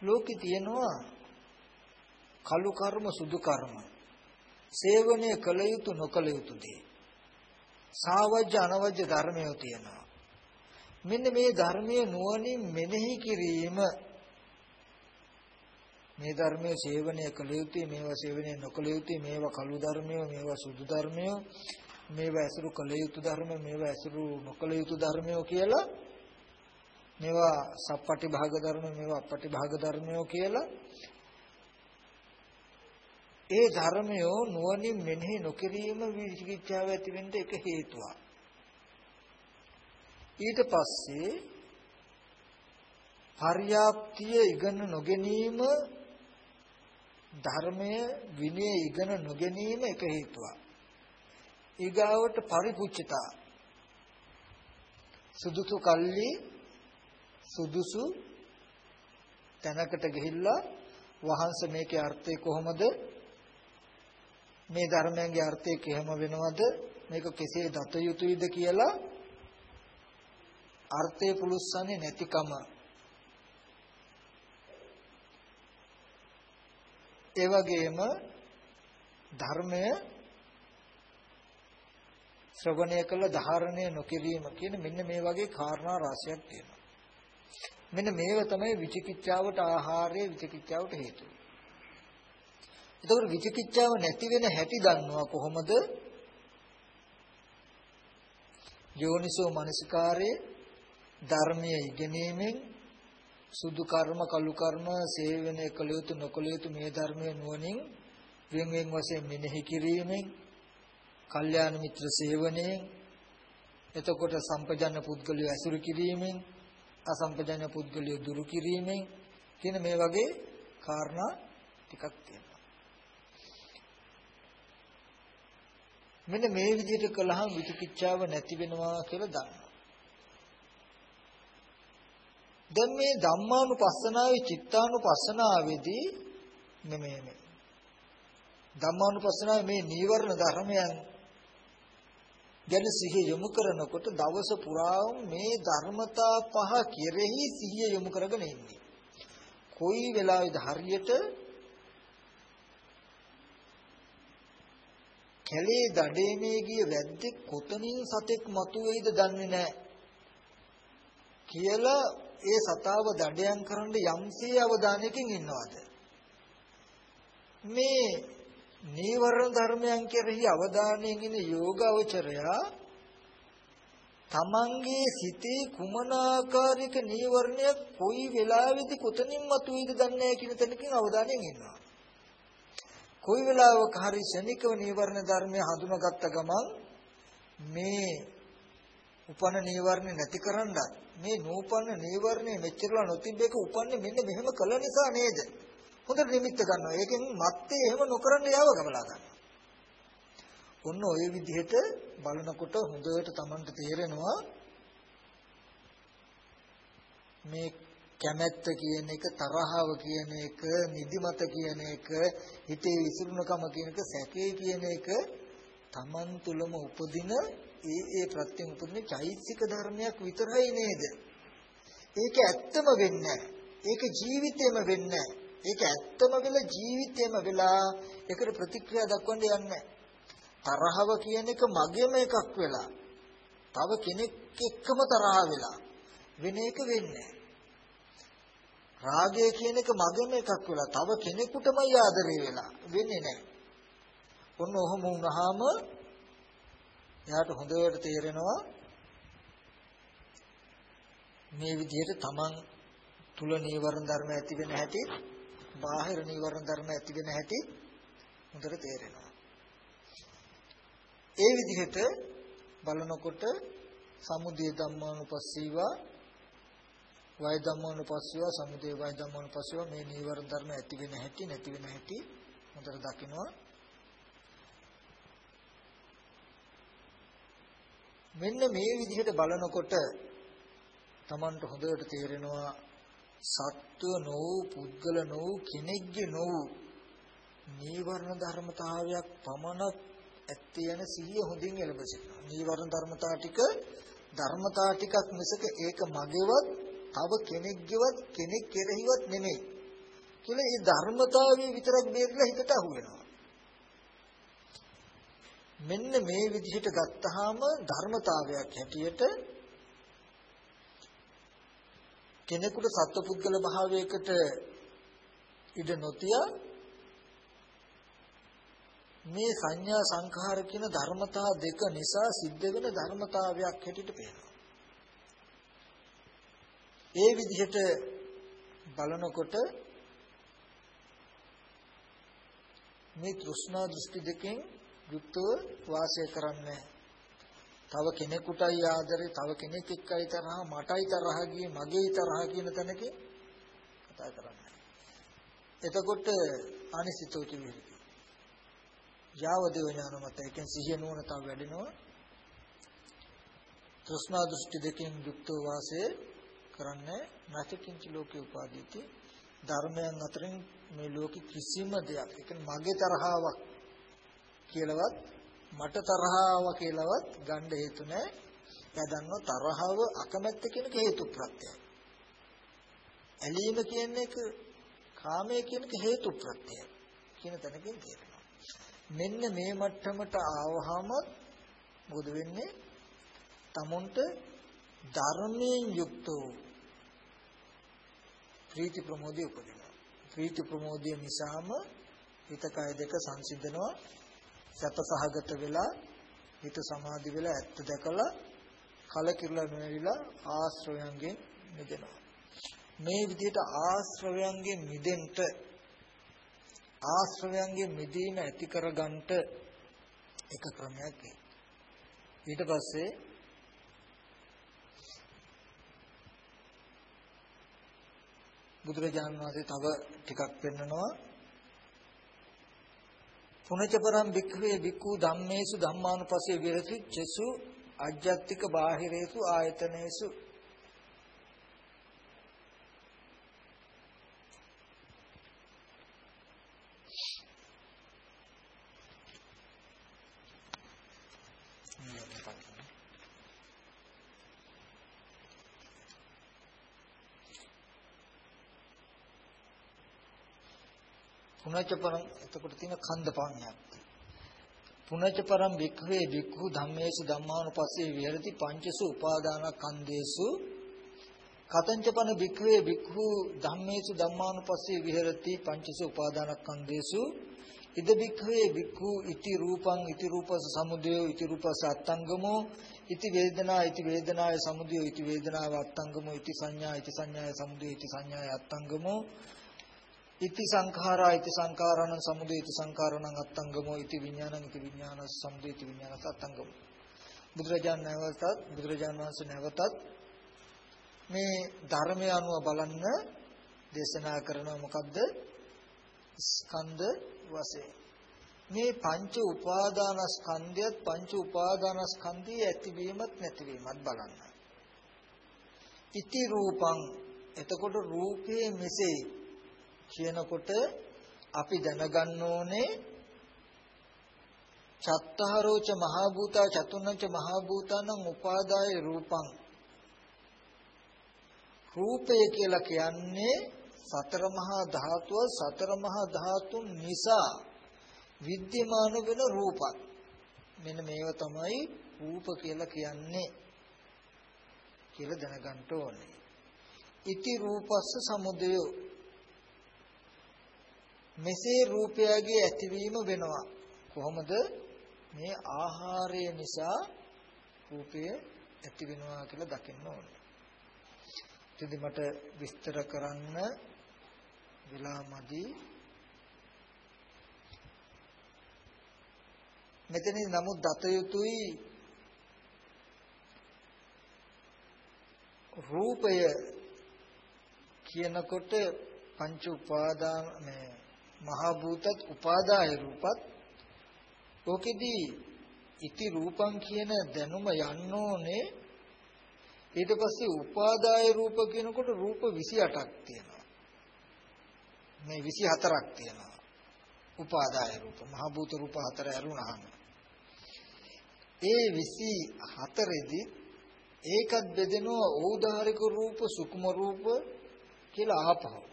ලෝකේ තියෙනවා කලු කර්ම සුදු කර්ම සේවනය කළ යුතු නොකළ යුතු දේ සාවජ්‍ය අනවජ්‍ය ධර්මය තියෙනවා. මෙන්න මේ ධර්මයේ නුවණින් මෙනෙහි කිරීම මේ ධර්මයේ සේවනය කළ යුතුයි මේවා සේවනය නොකළ යුතුයි මේවා කළු ධර්මය මේවා සුදු ධර්මය මේවා ඇසුරු කළ යුතු ධර්ම මේවා ඇසුරු නොකළ යුතු ධර්මය කියලා මේවා සප්පටි භාග ධර්ම මේවා අපටි භාග ධර්මය කියලා ඒ ධර්මය නුවණින් මෙනෙහි නොකිරීම විචිකිච්ඡාව ඇති වෙන්න එක හේතුවක්. ඊට පස්සේ පර්යාප්තිය ඉගෙන නොගැනීම ධර්මය විනය ඉගෙන නොගැනීම එක හේතුවක්. ඊගාවට පරිපුච්ඡතා සුදුසු කල්ලි සුදුසු තැනකට ගිහිල්ලා වහන්ස මේකේ අර්ථය කොහොමද? මේ ධර්මයන්ගේ අර්ථය කෙහෙම වෙනවද? මේක කෙසේ දත යුතුයිද කියලා අර්ථය පුළුස්සන්නේ නැතිකම. ඒ වගේම ධර්මය ශ්‍රවණය කළ ධාරණය නොකිරීම කියන මෙන්න මේ වගේ කාරණා රාශියක් තියෙනවා. මෙන්න මේව තමයි විචිකිච්ඡාවට ආහාරය විචිකිච්ඡාවට හේතුව. එතකොට විචිකිච්ඡාව නැති වෙන හැටි දන්නවා කොහොමද? යෝනිසෝ මනසිකාරයේ ධර්මයේ ඉගෙනීමෙන් සුදු කර්ම කළු කර්ම සේවනය කළ යුතු නොකළ යුතු මේ ධර්මයේ නුවණින් වෙන වෙන වශයෙන් මෙනෙහි කිරීමෙන්, කල්යාණ මිත්‍ර සේවනයෙන්, එතකොට සම්පජන්න පුද්ගලයා ඇසුරු කිරීමෙන්, අසම්පජන්න පුද්ගලයා දුරු කිරීමෙන් කියන මේ වගේ කාරණා ටිකක් තියෙනවා. මෙන්න මේ විදිහට කළාම විචිකිච්ඡාව නැති වෙනවා කියලා දන්නවා. දැන් මේ ධම්මානුපස්සනාවේ චිත්තානුපස්සනාවේදී නෙමෙයි මේ. ධම්මානුපස්සනාවේ මේ නීවරණ ධර්මයන් ගැන සිහිය යොමු කරනකොට දවස පුරාම මේ ධර්මතා පහ කෙරෙහි සිහිය යොමු කරගෙන ඉන්නේ. කොයි වෙලාවෙද හරියට කැලේ දඩේමේ ගිය වැද්දෙක් කොතනින් සතෙක් මතුවේද දන්නේ නැහැ කියලා ඒ සතාව දඩයන් කරන්න යම්සේ අවධානයකින් ඉන්නවද මේ නීවරණ ධර්මයන් කෙරෙහි අවධානයෙන් ඉන්න යෝගාවචරයා තමන්ගේ සිතේ කුමන ආකාරයක නීවරණයක් කොයි වෙලාවෙදි කොතනින් මතුවේද දන්නේ නැහැ කියන තැනකින් අවධානයෙන් ඉන්නවා. කොයි වෙලාවක හරි ශනිකව නීවරණ ධර්මය හඳුනාගත්ත ගමන් මේ උපන නීවරණ නැති කරන්නත් මේ නූපන්න නීවරණය මෙච්චරලා නොතිබ්බේක උපන්නේ මෙන්න මෙහෙම කළ නිසා නේද? හොඳට නිමිත්ත ගන්නවා. ඒකෙන් මත්තේ එහෙම නොකරන්න යව ගමලා ගන්නවා. ඔන්න ඔය විදිහට බලනකොට හොඳට Tamanට තේරෙනවා මේ කැමැත්ත කියන එක තරහව කියන එක නිදිමත කියන එක හිතේ විසිරුණකම කියන එක සැකේ කියන එක Taman තුලම උපදින ඒ ඒ ප්‍රත්‍යයෙන් උපදින චෛතසික ධර්මයක් විතරයි නේද? ඒක ඇත්තම වෙන්නේ ඒක ජීවිතේම වෙන්නේ ඒක ඇත්තම වෙලා ජීවිතේම වෙලා ඒකට ප්‍රතික්‍රියා දක්වන්න යන්නේ තරහව කියන එක මගේම එකක් වෙලා තව කෙනෙක් එක්කම තරහ වෙලා වෙන එක වෙන්නේ රාගය කියන එක මගේම එකක් වෙලා තව කෙනෙකුටමයි ආදරේ වෙලා වෙන්නේ නැහැ. ඔන්න ඔහොම වුණාම එයාට හොඳට තේරෙනවා මේ විදිහට තමන් තුල නීවරණ ධර්ම ඇති වෙන හැටි බාහිර නීවරණ ධර්ම ඇති වෙන හැටි හොඳට තේරෙනවා. ඒ විදිහට බලනකොට සමුදය ධම්මානුපස්සීවා වය ධම්මානුපස්සීවා සමුදය වය ධම්මානුපස්සීවා මේ නීවරණ ධර්ම ඇති වෙන හැටි නැති වෙන හැටි හොඳට දකිනවා මෙන්න මේ විදිහට බලනකොට Tamanට හොඳට තේරෙනවා සත්ව නොවූ පුද්ගල නොවූ කෙනෙක්ගේ නොවූ නීවරණ ධර්මතාවයක් පමණක් ඇත්තේ යන සිහිය හොඳින් එළඹ සිටිනවා. නීවරණ ධර්මතා ටික ධර්මතා ටිකක් මිසක ඒක මගේවත් තව කෙනෙක්ගේවත් කෙනෙක් කෙරෙහිවත් නෙමෙයි. කියලා මේ ධර්මතාවය විතරක් බේරලා හිතට අහු වෙනවා. මෙන්න මේ විදිහට ගත්තාම ධර්මතාවයක් හැටියට කෙනෙකුට සත්පුද්ගල භාවයකට ඉඩ නොතිය මේ සංඥා සංඛාර කියන ධර්මතා දෙක නිසා සිද්ධ වෙන ධර්මතාවයක් හැටියට පේනවා. ඒ විදිහට බලනකොට මේ තෘෂ්ණා දෘෂ්ටි දෙකෙන් යුක්තව වාසය කරන්නේ. තව කෙනෙකුටයි ආදරේ තව කෙනෙක් එක්කයි තරහ මටයි තරහ ගියේ මගේයි තරහ කියන තැනකින් කතා කරන්නේ. එතකොට අනිසිතෝ කියන්නේ යාව දේව ඥාන මත එකෙන් සිහිය නුවණ තව වැඩෙනවා. තෘෂ්ණා දෘෂ්ටි දෙකෙන් යුක්ත වාසය කරන්නේ නැතිකින්ච ලෝකේ උපාදීති. ධර්මයන් අතරින් මේ ලෝකෙ කිසිම දෙයක්. ඒ කියන්නේ මගේ තරහාවක් කියලාවත් මට තරහාව කියලාවත් ගන්න හේතු නැහැ එයා දන්නවා තරහව අකමැත්ත කියන එක හේතු ප්‍රත්‍යයයි ඇලීම කියන එක කාමය කියන එක හේතු ප්‍රත්‍යයයි කියන තැනකින් තේරෙනවා මෙන්න මේ මට්ටමට ආවහම මොකද වෙන්නේ? tamunට ධර්මයෙන් යුක්ත වූ ප්‍රීති ප්‍රමෝදය උපදිනවා. ප්‍රීති ප්‍රමෝදය නිසාම හිත කය දෙක සංසිඳනවා. සැප සහගත වෙලා හිත සමාධි වෙලා ඇත්ත දැකලා කලකිරලා නොවිලා ආශ්‍රවයන්ගෙන් මිදෙනවා. මේ විදිහට ආශ්‍රවයන්ගෙන් මිදෙන්න ආශ්‍රවයන්ගේ මිදීම ඇති කරගන්නට එක ක්‍රමයක් ඊට පස්සේ බුදුරජාණන් වහන්සේ තව ටිකක් පෙන්නනවා පුනච පරම් වික්ඛවේ වික්ඛු ධම්මේසු ධම්මානුපස්සේ විරති චසු අජ්ජත්තික බාහිරේසු ආයතනේසු පුනච පරම් එතකොට තියෙන කන්ද පාණයක්. පුනච පරම් වික්ඛවේ වික්ඛු ධම්මේසු ධම්මානුපස්සේ විහෙරති පංචසු උපාදානස්කන්ධේසු කතංචපන වික්ඛවේ වික්ඛු ධම්මේසු ධම්මානුපස්සේ විහෙරති පංචසු උපාදානස්කන්ධේසු ඉද වික්ඛවේ වික්ඛු ඉති රූපං ඉති රූපස සමුදයෝ ඉති රූපස අත්තංගමෝ. ඉති වේදනා ඉති වේදනාය සමුදයෝ ඉති වේදනාව අත්තංගමෝ. ඉති සංඥා ඉති සංඥාය සමුදයෝ ඉති සංඥාය අත්තංගමෝ. ඉති සංඛාරා ඉති සංඛාරණ සමුදය ඉති සංඛාරණ අත්තංගමෝ ඉති විඥානං ඉති විඥාන සමුදය ඉති විඥාන අත්තංගමෝ බුදුරජාණන් නැවතත් බුදුරජාණන් වහන්සේ නැවතත් මේ ධර්මය අනුව බලන්න දේශනා කරන මොකද්ද? ස්කන්ධ වශයෙන්. මේ පංච උපාදානස්කන්ධයත් පංච උපාදානස්කන්ධයේ ඇතිවීමත් නැතිවීමත් බලන්න. ඉති රූපං. එතකොට රූපයේ මෙසේ කියනකොට අපි දැනගන්න ඕනේ චත්තාරෝච මහා භූතා චතුන්නංච මහා භූතානං උපාදාය රූපං. රූපය කියලා කියන්නේ සතර මහා ධාතුව සතර මහා ධාතුන් නිසා විද්‍යමාන වෙන රූපත්. මෙන්න මේව තමයි රූප කියලා කියන්නේ කියලා දැනගන්න ඕනේ. ඉති රූපස්ස සමුදයෝ. මෙසේ රූපයගේ ඇතිවීම වෙනවා. කොහොමද? මේ ආහාරය නිසා රූපය ඇති වෙනවා කියලා දකින්න ඕනේ. ඉතින් මට විස්තර කරන්න වෙලාමදි මෙතනින් නමුත් දත යුතුයි. රූපය කියනකොට පංච උපාදාන මේ මහා භූතත් උපාදාය රූපත්. ඕකෙදී ඉති රූපං කියන දැනුම යන්න ඕනේ. ඊට පස්සේ උපාදාය රූප කියනකොට රූප 28ක් තියෙනවා. මේ 24ක් තියෙනවා. උපාදාය රූප මහා භූත රූප හතර ඇරුණාම ඒ 24 දී ඒකත් බෙදෙනවා ඕදාරික රූප සුකුම රූප කියලා ආපහු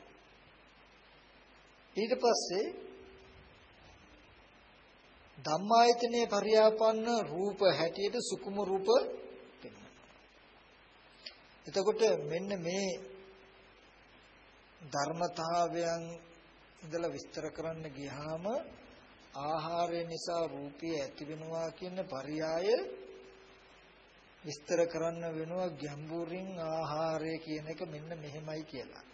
ඊට පස්සේ ධම්මායතනේ පරියාපන්න රූප හැටියට සුකුම රූප එතකොට මෙන්න මේ ධර්මතාවයන් ඉඳලා විස්තර කරන්න ගියාම ආහාරය නිසා රූපය ඇති වෙනවා කියන පරයය විස්තර කරන්න වෙනවා ගැඹුරින් ආහාරය කියන එක මෙන්න මෙහෙමයි කියලා.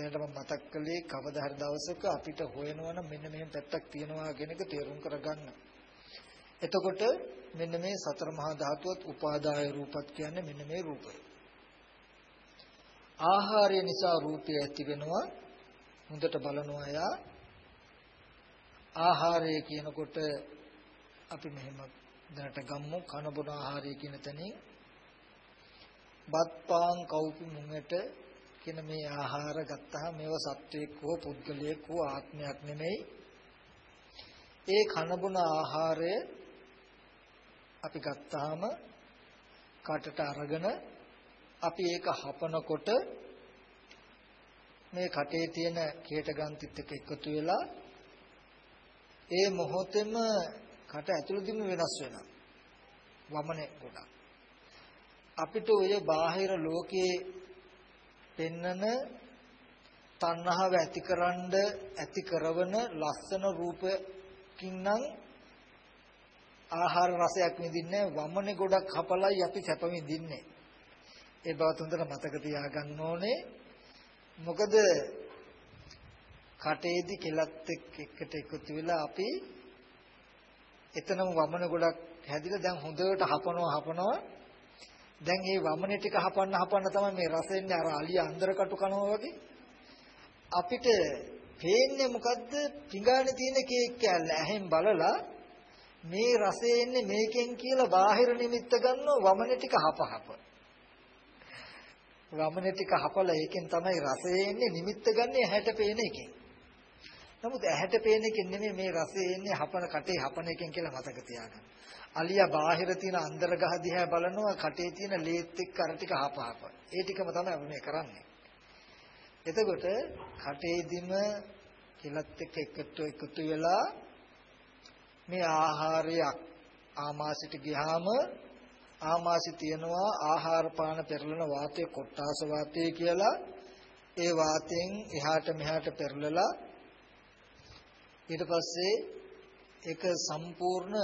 දැනට මම මතක් කළේ කවදා හරි දවසක අපිට හොයනවනම් මෙන්න මෙහෙම පැත්තක් තියෙනවා කියන එක තේරුම් කරගන්න. එතකොට මෙන්න මේ සතර මහා ධාතුවත් උපාදාය රූපත් කියන්නේ මෙන්න මේ රූපය. ආහාරය නිසා රූපය ඇති වෙනවා. හොඳට බලනවා යා. ආහාරය කියනකොට අපි මෙහෙම දැනට ගම්මු කන බොන ආහාරය කියන තැනින් බත් පාන් කවුපි මුංගට කියන මේ ආහාර ගත්තාම මේව සත්වයක් හෝ පුද්ගලයෙක් හෝ ආත්මයක් නෙමෙයි. ඒ කනබුන ආහාරය අපි ගත්තාම කටට අරගෙන අපි ඒක හපනකොට මේ කටේ තියෙන කේට ගන්තිත් එක්ක එකතු වෙලා ඒ මොහොතේම කට ඇතුළතින්ම වෙනස් වෙනවා. වමනේ ගොඩක්. අපිට ඔය බාහිර ලෝකයේ පෙන්නන තණ්හාව ඇතිකරනද ඇති කරවන ලස්සන රූපකින් නම් ආහාර රසයක් විඳින්නේ වමනේ ගොඩක් හපලයි අපි සැප විඳින්නේ. ඒ බව තුන්දර මතක තියාගන්න ඕනේ. මොකද කටේදි කෙලත් එක්ක එකට එකතු වෙලා අපි එතනම වමන ගොඩක් හැදිලා දැන් හොඳට හපනවා හපනවා. දැන් මේ වමනේ ටික හපන්න හපන්න තමයි මේ රස එන්නේ. අර අලිය අnder කටු කනවා වගේ. අපිට පේන්නේ මොකද්ද? පිඟානේ තියෙන කේක් කෑල්ල ඇහෙන් බලලා මේ රසය එන්නේ මේකෙන් කියලා බාහිර නිමිත්ත ගන්නව වමනේ ටික හපහප වමනේ ටික හපලා ඒකෙන් තමයි රසය එන්නේ නිමිත්ත ගන්න ඇහැට පේන එකෙන්. නමුත් ඇහැට පේන එකෙන් නෙමෙයි මේ රසය එන්නේ හපන කටේ හපන එකෙන් කියලා මතක තියාගන්න. අලියා බාහිර තියෙන අnder ගහ දිහා බලනවා කටේ තියෙන ලේත් එක්ක අර ටික හපහප. ඒ ටිකම තමයි අපි මේ කරන්නේ. එතකොට කටේදිම කෙලත් එක්ක එකතු එකතු වෙලා මේ ආහාරය ආමාශයට ගියාම ආමාශය තියනවා ආහාර පාන පෙරලන වාතය කොට්ටාස වාතය කියලා ඒ වාතයෙන් එහාට මෙහාට පෙරලලා ඊට පස්සේ ඒක සම්පූර්ණ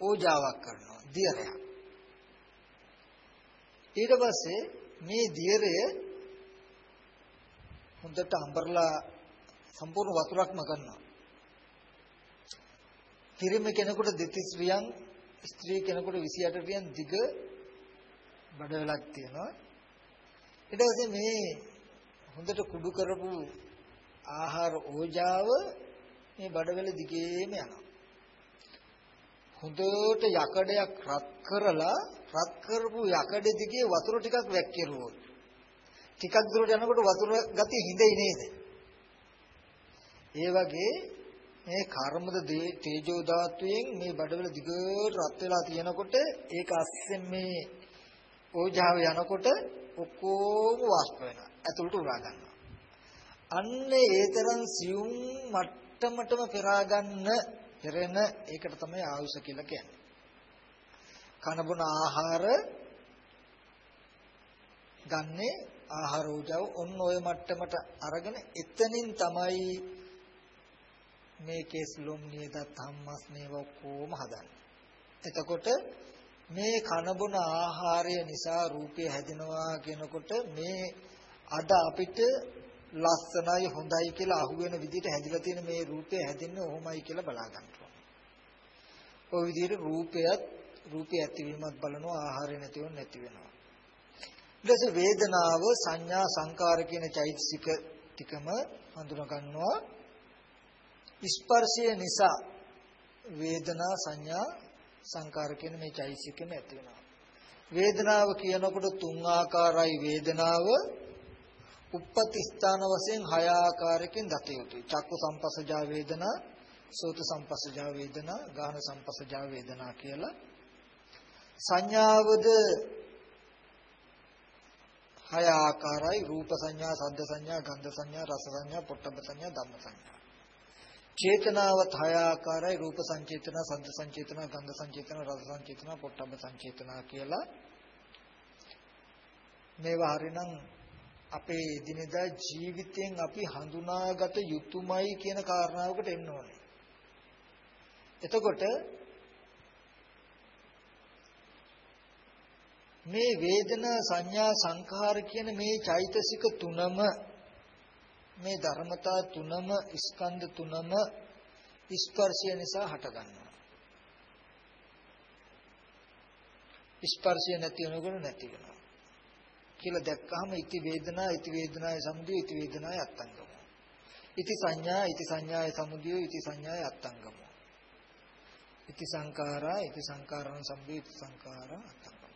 ඕජාවක් කරනවා දියරයක්. ඊට පස්සේ මේ දියරය හොඳට අඹරලා සම්පූර්ණ වතුරක්ම ගන්නවා පිරිමි කෙනෙකුට දෙතිස් රියන් ස්ත්‍රී කෙනෙකුට 28 රියන් දිග බඩවැලක් තියෙනවා. ඊට පස්සේ මේ හොඳට කුඩු කරපු ආහාර ඕජාව මේ බඩවැල දිගේම යනවා. හොඳට යකඩයක් රත් කරලා රත් කරපු යකඩ දිගේ වතුර ටිකක් වැක්කිරුවොත් ටිකක් දුරට යනකොට වතුර ගතිය හිඳෙයි නේද? ඒ වගේ මේ කර්මද තේජෝ ධාතුයෙන් මේ බඩවැල දිගට රත් වෙලා තියෙනකොට ඒක අස්සෙන් මේ ඕජාව යනකොට ඔක්කොම වාෂ්ප වෙනවා. ඇතුළට උරා ගන්නවා. අන්න ඒ තරම් සියුම් මට්ට මට්ටමටම පෙරා ගන්න පෙරෙන ඒකට තමයි ආයුෂ කියලා කියන්නේ. කනබුන ආහාර ගන්නේ ආහාර උජව ඔන්න ඔය මට්ටමට අරගෙන එතනින් තමයි මේ කේස් ලොම් නියදත් හම්මස් මේව කොහොම හදන්නේ. එතකොට මේ කනබුන ආහාරය නිසා රූපය හැදෙනවා කියනකොට මේ අද අපිට ලස්සනයි හොඳයි කියලා අහුවෙන විදිහට හැදිලා තියෙන මේ රූපය හැදෙන්නේ ඔහොමයි කියලා බලා ගන්න ඕනේ. ওই විදිහට රූපයත් රූපය ඇතිවීමත් බලනවා ආහාරය නැතිව නැති වෙනවා. ඊට වේදනාව සංඥා සංකාර කියන චෛතසික ටිකම හඳුනා ගන්නවා. ස්පර්ශය නිසා වේදනා සංඥා සංකාර කියන මේ චෛතසිකෙම ඇති වෙනවා. වේදනාව කියනකොට තුන් ආකාරයි වේදනාව උප්පත්ති ස්ථාන වශයෙන් හය ආකාරයකින් දත යුතුයි. චක්කු සම්පස්සජා වේදනා, සෝත සම්පස්සජා වේදනා, ගාන සම්පස්සජා වේදනා කියලා. සංඥාවද හය ආකාරයි රූප සංඥා, සද්ද සංඥා, ගන්ධ සංඥා, රස සංඥා, පොට්ටබ්බ සංඥා, ධම්ම සංඥා. චේතනාවත් හය ආකාරයි රූප සංචේතන, සද්ද සංචේතන, ගන්ධ සංචේතන, රස සංචේතන, පොට්ටබ්බ සංචේතන කියලා. මේවා හරිනම් අපේ එදිනෙදා ජීවිතයෙන් අපි හඳුනාගත යුතුමයි කියන කාරණාවකට එන්න ඕනේ. එතකොට මේ වේදනා සංඥා සංඛාර කියන මේ චෛතසික තුනම මේ ධර්මතා තුනම ස්කන්ධ තුනම ස්පර්ශය නිසා හටගන්නවා. ස්පර්ශය නැති වෙනකොට නැති වෙනවා. කියලා දැක්කහම ඉති වේදනා ඉති වේදනාය සමුදය ඉති වේදනාය අත්තංගම. ඉති සංඥා ඉති සංඥාය සමුදය ඉති සංඥාය අත්තංගම. ඉති සංකාරා ඉති සංකාරණ සම්බේ ඉති සංකාරා අත්තංගම.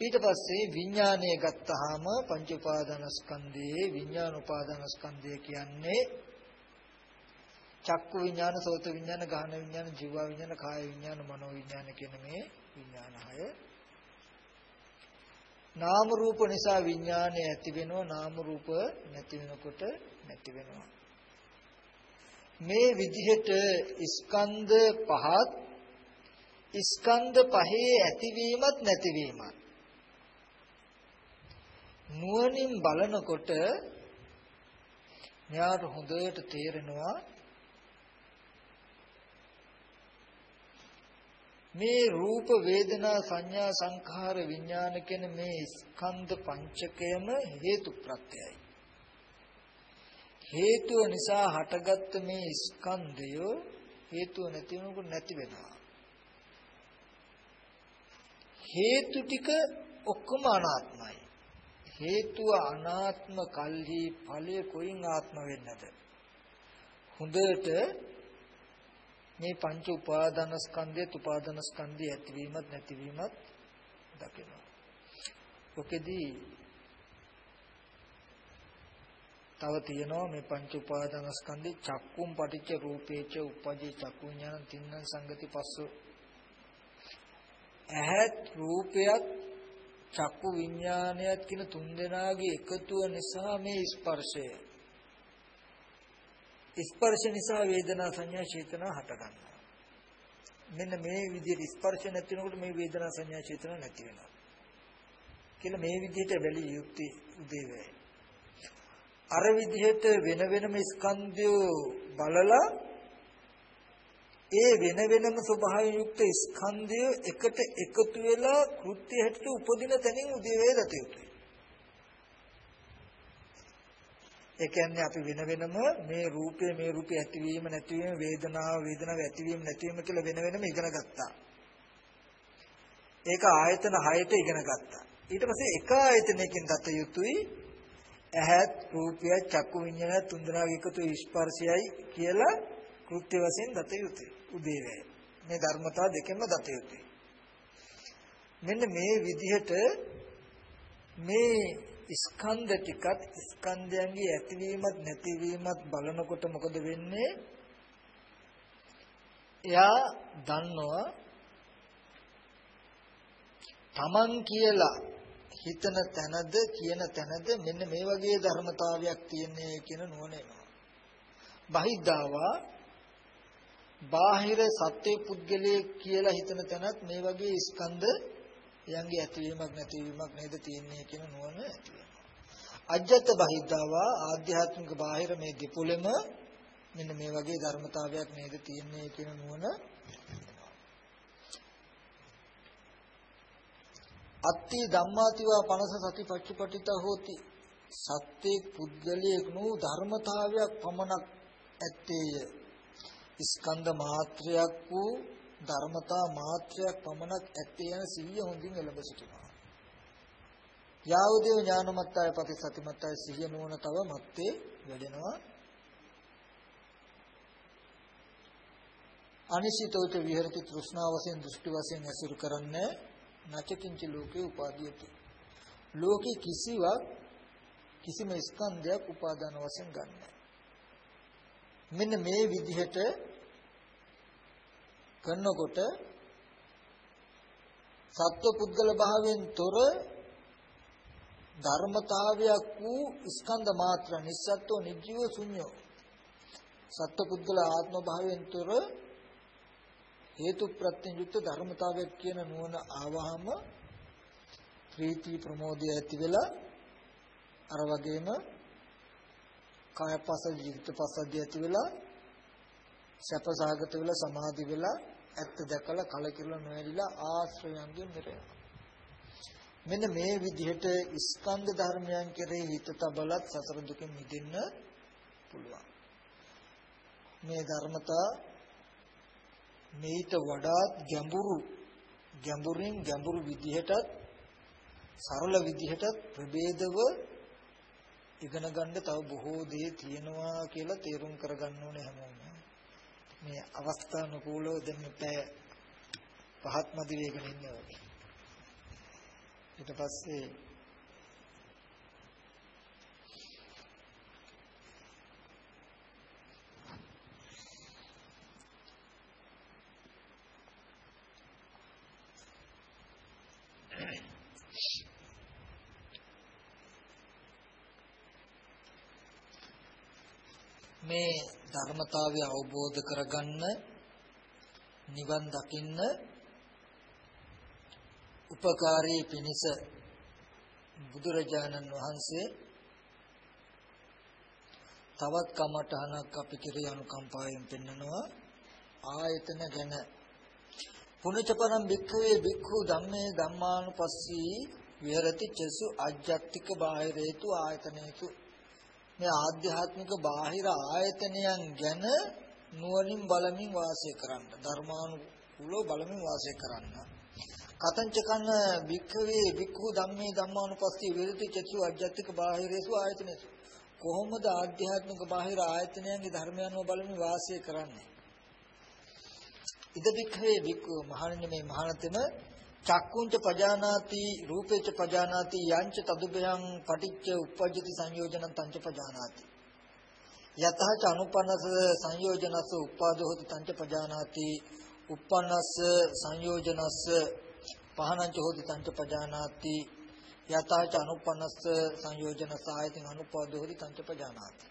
ඊට පස්සේ විඥානය ගත්තාම පංච උපාදානස්කන්ධයේ විඥාන උපාදානස්කන්ධය කියන්නේ චක්කු විඥාන සෝත විඥාන ගාහන විඥාන ජීව විඥාන කාය විඥාන මනෝ විඥාන කියන මේ විඥාන හය නාම රූප නිසා විඥානය ඇති වෙනවා නාම රූප නැති වෙනකොට නැති වෙනවා. මේ විදිහට ස්කන්ධ පහත් ස්කන්ධ පහේ ඇතිවීමත් නැතිවීමත්. නුවණින් බලනකොට මෙයාට හොඳට තේරෙනවා මේ රූප වේදනා සංඥා සංඛාර විඥාන කියන මේ ස්කන්ධ පංචකයම හේතු ප්‍රත්‍යයයි හේතුව නිසා හටගත්ත මේ ස්කන්ධය හේතුව නැති වෙනකොට නැති වෙනවා. හේතු ටික ඔක්කොම අනාත්මයි. හේතුව අනාත්ම කල්හි ඵලය කොයින් ආත්ම වෙන්නද? හොඳට මේ පංච උපාදාන ස්කන්ධය, උපාදාන ස්කන්ධය ඇතිවීමත් නැතිවීමත් දකිනවා. ඔකෙදී තව තියෙනවා මේ පංච උපාදාන ස්කන්ධේ චක්කුම් පටිච්ච රූපේච උපජේ චක්කු ඥාන තින්න සංගති පස්ස ඇහත් රූපයත් චක්කු විඥානයත් කියන තුන් දෙනාගේ එකතුව නිසා මේ ස්පර්ශය ස්පර්ශ නිසා වේදනා සංඥා චේතනා හටගන්නවා. මෙන්න මේ විදිහට ස්පර්ශ නැති වෙනකොට මේ වේදනා සංඥා චේතනා නැති වෙනවා. කියලා මේ විදිහට බැලිය යුත්තේ උදේවැයි අර විදිහට වෙන වෙනම ස්කන්ධය බලලා ඒ වෙන වෙනම ස්වභාවයෙන් යුක්ත ස්කන්ධය එකට එකතු වෙලා කෘත්‍ය හැටියට උපදින තැනින් උදේවේ දත යුතුයි. ඒ කියන්නේ අපි වෙන වෙනම මේ රූපය මේ රූපය ඇතිවීම නැතිවීම වේදනාව වේදනාව ඇතිවීම නැතිවීම කියලා වෙන වෙනම ඉගෙන ගත්තා. ඒක ආයතන 6ට ඉගෙන ගත්තා. ඊට පස්සේ එක ආයතනයකින් දත යුතුයි ඇහත් රූපය චක්කු විඤ්ඤාණ තුන්දෙනාගේ එකතු ස්පර්ශයයි කියලා කෘත්‍ය වශයෙන් දත යුතුයි උදේවැය මේ ධර්මතා දෙකෙන්ම දත යුතුයි මෙන්න මේ විදිහට මේ ස්කන්ධ ටිකත් ස්කන්ධයන්ගේ ඇතිවීමත් නැතිවීමත් බලනකොට මොකද වෙන්නේ එයා දන්නවා තමන් කියලා හිතන තැනද කියන තැනද මෙන්න මේ වගේ ධර්මතාවයක් තියෙන්නේ කියන නුවණ එනවා. බහිද්ධාවා බාහිර සත්‍ය පුද්ගලයේ කියලා හිතන තැනත් මේ වගේ ස්කන්ධ යන්ගේ ඇතිවීමක් නැතිවීමක් නේද තියෙන්නේ කියන නුවණ ඇති වෙනවා. අජ්ජත් බහිද්ධාවා ආධ්‍යාත්මික බාහිර මේ දෙපොළෙම මෙන්න මේ වගේ ධර්මතාවයක් නේද තියෙන්නේ කියන නුවණ අත්ති ධම්මාතිවා පනස සතිපට්ඨිපටිත හෝති. සත්‍යේ පුද්ගලයෙක් නූ ධර්මතාවයක් පමණක් ඇත්තේය. ස්කන්ධ මාත්‍රයක් වූ ධර්මතා මාත්‍රයක් පමණක් ඇත්තේ යන සිහිය හොඳින් එළඹ සිටිනවා. යාවදේව ඥානමත්තාය ප්‍රතිසතිමත්තාය සිහිය නුවණ තව මත්තේ වැඩෙනවා. අනිසිතෝච විහෙරති තෘෂ්ණාව වශයෙන් දෘෂ්ටි වශයෙන් ඇසුරු කරන්නේ නචකින්ච ලෝකේ උපාදීයති. ලෝකේ කිසිවක් කිසිම ස්කන්ධයක් උපාදාන වශයෙන් ගන්න. මෙන්න මේ විදිහට කරනකොට සත්ව පුද්ගල භාවයෙන් තොර ධර්මතාවයක් වූ ස්කන්ධ මාත්‍ර නිස්සත්ව නිජීව ශුන්‍යෝ සත්ව පුද්ගල ආත්ම භාවයෙන් තොර හේතු ප්‍රත්‍යයෙන් යුක්ත ධර්මතාවයක් කියන නුවණ ආවහම ප්‍රීති ප්‍රමෝදය ඇති වෙලා අර වගේම කාය පසල් ජීවිත පසද්ද ඇති වෙලා සැපසහගත වෙලා සමාධි වෙලා ඇත්ත දැකලා කලකිරලා නොඇලිලා ආශ්‍රයයන්ගෙන් මිදෙනවා මෙන්න මේ විදිහට ස්කන්ධ ධර්මයන් කෙරෙහි හිත තබලත් සතර දුකෙන් මිදෙන්න පුළුවන් මේ ධර්මතා මේිට වඩාත් ගැඹුරු ගැඹුරින් ගැඹුරු විදිහටත් සරල විදිහටත් ප්‍රභේදව ඉගෙන ගන්න තව බොහෝ දේ තියෙනවා කියලා තේරුම් කරගන්න ඕනේ හැමෝම. මේ අවස්ථානුකූලව දැන් පැය පහත් මදි වේගෙන ඉන්නවා. ඊට පස්සේ මේ ධර්මතාවය අවබෝධ කරගන්න නිවන් දකින්න උපකාරී පිණිස බුදුරජාණන් වහන්සේ තවත් කමඨහනක් අපි කෙරේ අනුකම්පාවෙන් පෙන්නනවා. ආයතන ගැන. පුණජපරම් භික්ඛවේ භික්ඛු ධම්මේ ධම්මානුපස්සී විහෙරති චසු අජ්ජත්තික බාහිරේතු ආයතනේතු. මේ ආධ්‍යාත්මික බාහිර ආයතනයන් ගැන නුවණින් බලමින් වාසය කරන්න ධර්මානුකූලව බලමින් වාසය කරන්න. කතංච කන්න භික්ඛවේ භික්ඛු ධම්මේ ධම්මානුපස්සී වේදිත චතු අජ්ජත්තික බාහිරේසු ආයතනේසු. කොහොමද ආධ්‍යාත්මික බාහිර ආයතනයන්ගේ ධර්මයන්ව බලමින් වාසය කරන්නේ? ඉද භික්ඛවේ භික්ඛු මහණෙනි මේ මහණතෙම චක්කුංච පජානාති රූපේච පජානාති යංච තදුබයං පටිච්ච උප්පජ්ජති සංයෝජනං තංච පජානාති. යතහච අනුපන්නස සංයෝජනස්ස උපාදෝ හොති තංච පජානාති. උප්පන්නස්ස සංයෝජනස්ස පහනංච හොති තංච පජානාති. යතහච අනුපන්නස්ස සංයෝජනස්ස ආයතින් අනුපාදෝ හොති තංච පජානාති.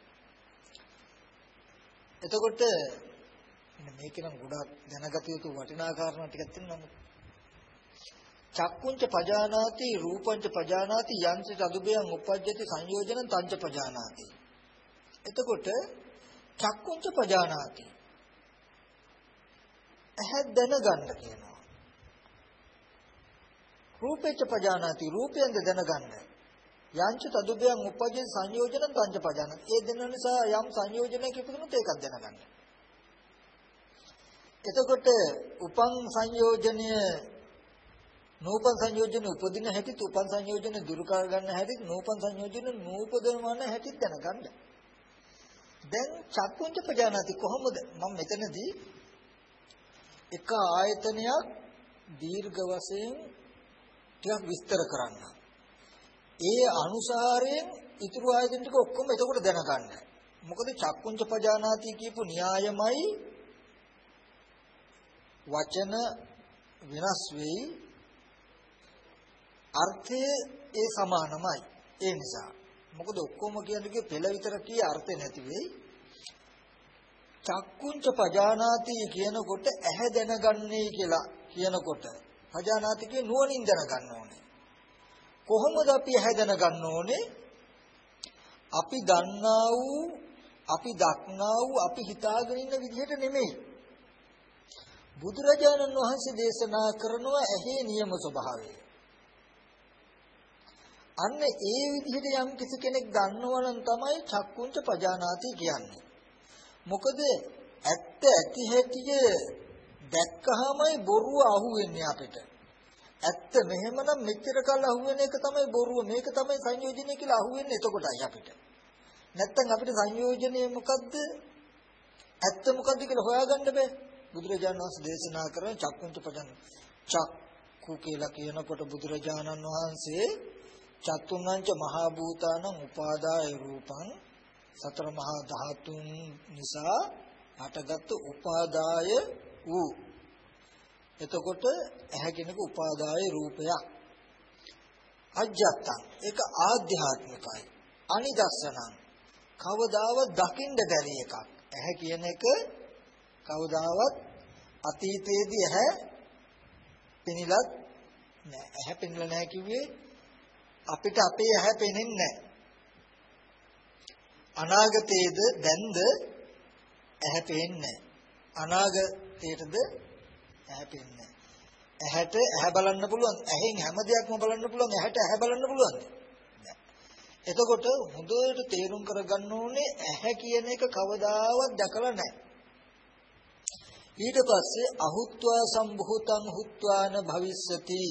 එතකොට මේක නම් ගොඩාක් දැනගත යුතු වටිනා කාරණා ටිකක් තියෙනවා චක්කුංච පජානාති රූපංච පජානාති යංච චදුබයං උපජ්ජති සංයෝජනං තංච පජානාති. එතකොට චක්කුංච පජානාති ඇහැ දැනගන්න කියනවා. රූපේච පජානාති රූපයෙන් දැනගන්න. යංච තදුබයන් උපජ්ජේ සංයෝජන තංච පජානාති. ඒ දෙන නිසා යම් සංයෝජනයක් ඉපදුනොත් ඒකක් දැනගන්න. එතකොට උපං සංයෝජනය නූපන් සංයෝජන උපදින හැටි උපන් සංයෝජන දුරු කර ගන්න හැටි නූපන් සංයෝජන නූපදවන හැටි දැනගන්න දැන් චක්කුංච ප්‍රජානාති කොහොමද මම මෙතනදී එක ආයතනයක් දීර්ඝ වශයෙන් ටිකක් විස්තර කරන්න. ඒ අනුසාරයෙන් ඊතුරු ආයතන ටික ඔක්කොම එතකොට දැනගන්න. මොකද චක්කුංච ප්‍රජානාති කියපු න්‍යායමයි වචන වෙනස් වෙයි අර්ථය ඒ සමානමයි. ඒ නිසා මොකද ඔක්කොම කියන්නේ පෙළ විතර කී අර්ථය නැති වෙයි. චක්කුංච පජානාති කියනකොට ඇහැ දැනගන්නේ කියලා කියනකොට පජානාති කිය නුවණින් දැනගන්න ඕනේ. කොහොමද අපි ඇහැ දැනගන්න ඕනේ? අපි දන්නා වූ අපි දක්නා වූ අපි හිතාගෙන ඉන්න විදිහට නෙමෙයි. බුදුරජාණන් වහන්සේ දේශනා කරනවා ඇහි නියම ස්වභාවය. අන්න ඒ විදිහට යම් කිසි කෙනෙක් දන්නවනම් තමයි චක්කුංච පජානාති කියන්නේ. මොකද ඇත්ත ඇති හැටිය දැක්කහමයි බොරුව අහුවෙන්නේ අපිට. ඇත්ත මෙහෙමනම් මෙච්චර කල් අහුවෙන එක තමයි බොරුව මේක තමයි සංයෝජනය කියලා අහුවෙන්නේ එතකොටයි අපිට. නැත්තම් අපිට සංයෝජනය මොකද්ද? ඇත්ත මොකද්ද කියලා හොයාගන්න බෑ. බුදුරජාණන් වහන්සේ දේශනා කරන චක්කුංච පජාන චක්කු කියලා කියනකොට බුදුරජාණන් වහන්සේ චතුර්ණංච මහා භූතානං උපාදාය රූපං සතර මහා ධාතුන් නිසා හටගත් උපාදාය වූ. එතකොට ඇහැ කෙනෙකු උපාදාය රූපයක්. අජ්ජත්තං. ඒක ආධ්‍යාත්මිකයි. අනිදස්සනං කවදාවත් දකින්න බැරි එකක්. ඇහැ කියන එක කවදාවත් අතීතයේදී ඇහැ පෙනිලත් නෑ. ඇහැ පෙනිලා නැහැ කිව්වේ අපිට අපේ ඇහැ පෙනෙන්නේ නැහැ. අනාගතයේද දැන්ද ඇහැ පෙන්නේ අනාගතයටද ඇහැ පෙන්නේ ඇහැට ඇහැ බලන්න පුළුවන්. ඇහෙන් හැම දෙයක්ම බලන්න පුළුවන්. ඇහැට ඇහැ බලන්න පුළුවන්. එතකොට හොඳට තේරුම් කරගන්න ඕනේ ඇහැ කියන එක කවදාවත් දැකලා නැහැ ඊට පස්සේ අහුත්වා සම්භූතං හුත්වාන භවිස්සති.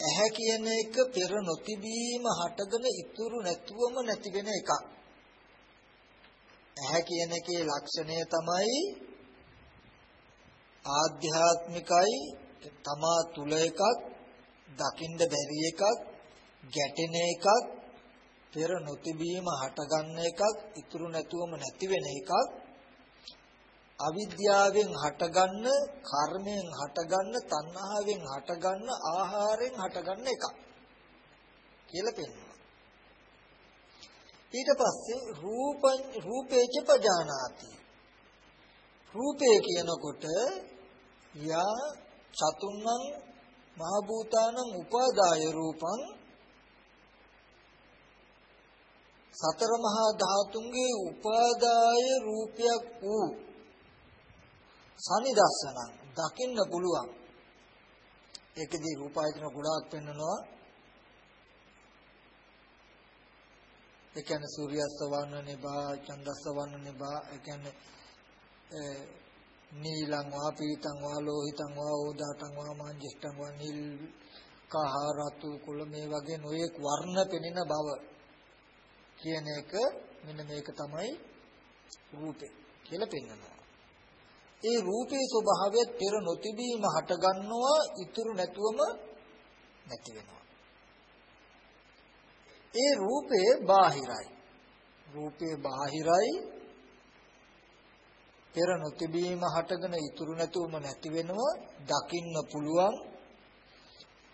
ඇහැ කියන එක පෙර නොතිබීම හටගෙන ඉතුරු නැතුවම නැති වෙන එකක්. ඇහැ කියන එකේ ලක්ෂණය තමයි ආධ්‍යාත්මිකයි තමා තුල එකක් දකින්න බැරි එකක් ගැටෙන එකක් පෙර නොතිබීම හටගන්න එකක් ඉතුරු නැතුවම නැති වෙන එකක් අවිද්‍යාවෙන් හටගන්න කර්මයෙන් හටගන්න තණ්හාවෙන් හටගන්න ආහාරයෙන් හටගන්න එකක් කියලා පෙන්වනවා. ඊට පස්සේ රූපං රූපේච පජානාති. රූපේ කියනකොට යා චතුන්නං මහ භූතානං උපාදාය රූපං සතර මහා ධාතුන්ගේ උපාදාය රූපයක් වූ සනිදස්සනං දකින්න පුළුවන් ඒකදී රූපායතන ගොඩාක් පෙන්වනවා ඒ කියන්නේ සූර්යාස්ත වර්ණ නිබා, චන්දස්ස වර්ණ නිබා, ඒ කියන්නේ නීලං වා පීතං වා ලෝහිතං වා ඕදාතං වා මාංජිෂ්ඨං වා නිල් කහ රතු කුල මේ වගේ නොයෙක් වර්ණ පෙනෙන බව කියන එක මෙන්න මේක තමයි රූපේ කියලා පෙන්වනවා. ඒ රූපේ ස්වභාවය පෙර නොතිබීම හටගන්නවා ඉතුරු නැතුවම නැති වෙනවා. ඒ රූපේ බාහිරයි. රූපේ බාහිරයි පෙර නොතිබීම හටගෙන ඉතුරු නැතුවම නැති වෙනවා දකින්න පුළුවන්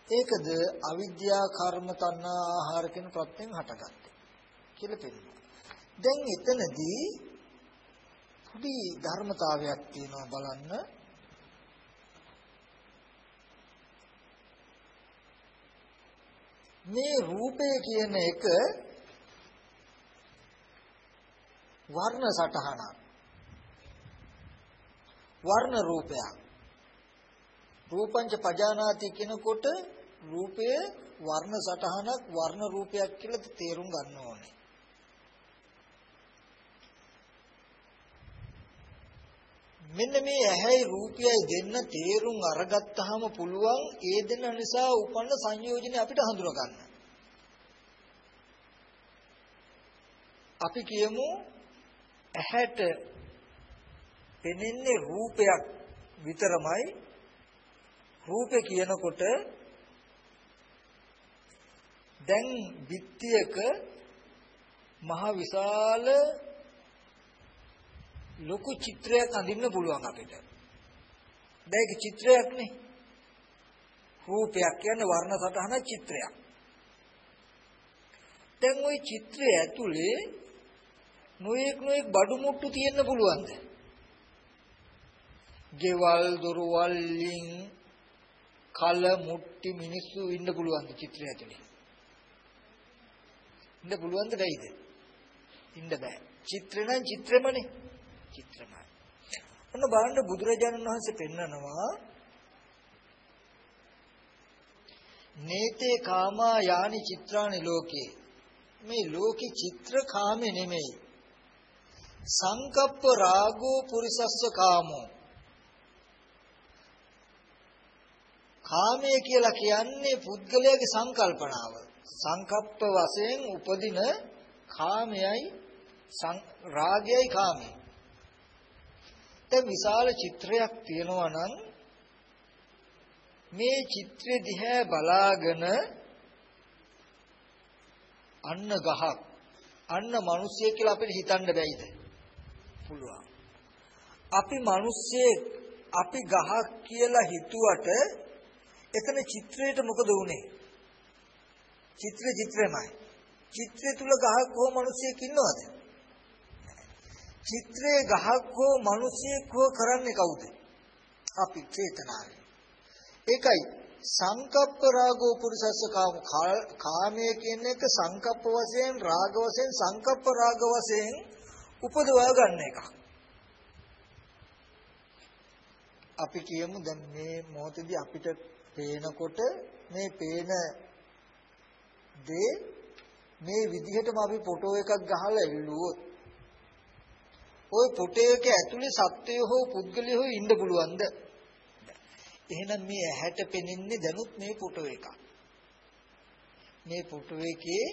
ඒකද අවිද්‍යා කර්ම තණ්හා ආහාර කියන ප්‍රත්‍යයෙන් හටගත්තේ කියලා පෙන්නනවා. දැන් එතනදී පොඩි ධර්මතාවයක් තියෙනවා බලන්න. මේ රූපය කියන එක වර්ණ සටහනක්. වර්ණ රූපයක්. රූපංච පජානාති කියනකොට රූපය වර්ණ සටහනක් වර්ණ රූපයක් කියලා තේරුම් ගන්න ඕනේ. මෙන්න මේ ඇහැයි රූපයයි දෙන්න තේරුම් අරගත්තාම පුළුවන් ඒ දෙන්න නිසා උපන්න සංයෝජන අපිට හඳුනා ගන්න. අපි කියමු ඇහැට පෙනෙන්නේ රූපයක් විතරමයි රූපේ කියනකොට දැන් බිත්තියක මහ විශාල ලොකු චිත්‍රයක් අඳින්න පුළුවන් අපිට. දැන් ඒක චිත්‍රයක් නේ. රූපයක් කියන්නේ වර්ණ සටහන චිත්‍රයක්. දැන් ওই චිත්‍රය ඇතුලේ නොයෙක් නොයෙක් බඩු මුට්ටු තියෙන්න පුළුවන්ද? ගෙවල් දොරවල් ලින් කල මුට්ටි මිනිස්සු ඉන්න පුළුවන්ද චිත්‍රය ඇතුලේ? ඉන්න පුළුවන්ද බැයිද? ඉන්න බෑ. චිත්‍රේ නම් චිත්‍රෙමනේ. චිත්‍රමයි. ඔන්න බලන්න බුදුරජාණන් වහන්සේ පෙන්නනවා නේතේ කාමා යානි චිත්‍රානි ලෝකේ. මේ ලෝකේ චිත්‍ර කාමේ නෙමෙයි. සංකප්ප රාගෝ පුරිසස්ස කාමෝ. කාමය කියලා කියන්නේ පුද්ගලයාගේ සංකල්පනාව. සංකප්ප වශයෙන් උපදින කාමයයි රාගයයි කාමයි දැන් විශාල චිත්‍රයක් තියෙනවා නම් මේ චිත්‍රය දිහා බලාගෙන අන්න ගහක් අන්න මිනිස්සය කියලා අපිට හිතන්න බැයිද? පුළුවන්. අපි මිනිස්සෙක් අපි ගහක් කියලා හිතුවට එතන චිත්‍රයට මොකද වුනේ? චිත්‍ර චිත්‍රමයි. චිත්‍රය තුල ගහක් හෝ මිනිස්සෙක් ඉන්නවද? චිත්‍රයේ ගහක් හෝ මිනිසෙක් හෝ කරන්නේ කවුද? අපි චේතනාවෙන්. ඒකයි සංකප්ප රාගෝ පුරුෂස්ස කාම කාමයේ කියන එක සංකප්ප වශයෙන් රාග වශයෙන් සංකප්ප රාග වශයෙන් උපදවා ගන්න එකක්. අපි කියමු දැන් මේ මොහොතේදී අපිට පේනකොට මේ පේන දේ මේ විදිහටම අපි ෆොටෝ එකක් ගහලා එල්ලුවොත් ওই පුටේක ඇතුලේ සත්වය හෝ පුද්ගලය හෝ ඉන්න පුළුවන්ද? එහෙනම් මේ ඇහැට පෙනෙන්නේ දැනුත් මේ පුටෝ එකක්. මේ පුටෝ එකේ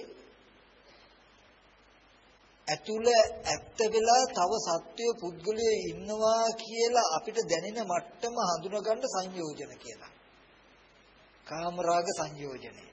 ඇතුළ ඇත්ත වෙලා තව සත්වය පුද්ගලය ඉන්නවා කියලා අපිට දැනෙන මට්ටම හඳුනගන්න සංයෝජන කියලා. කාමරාග සංයෝජනය.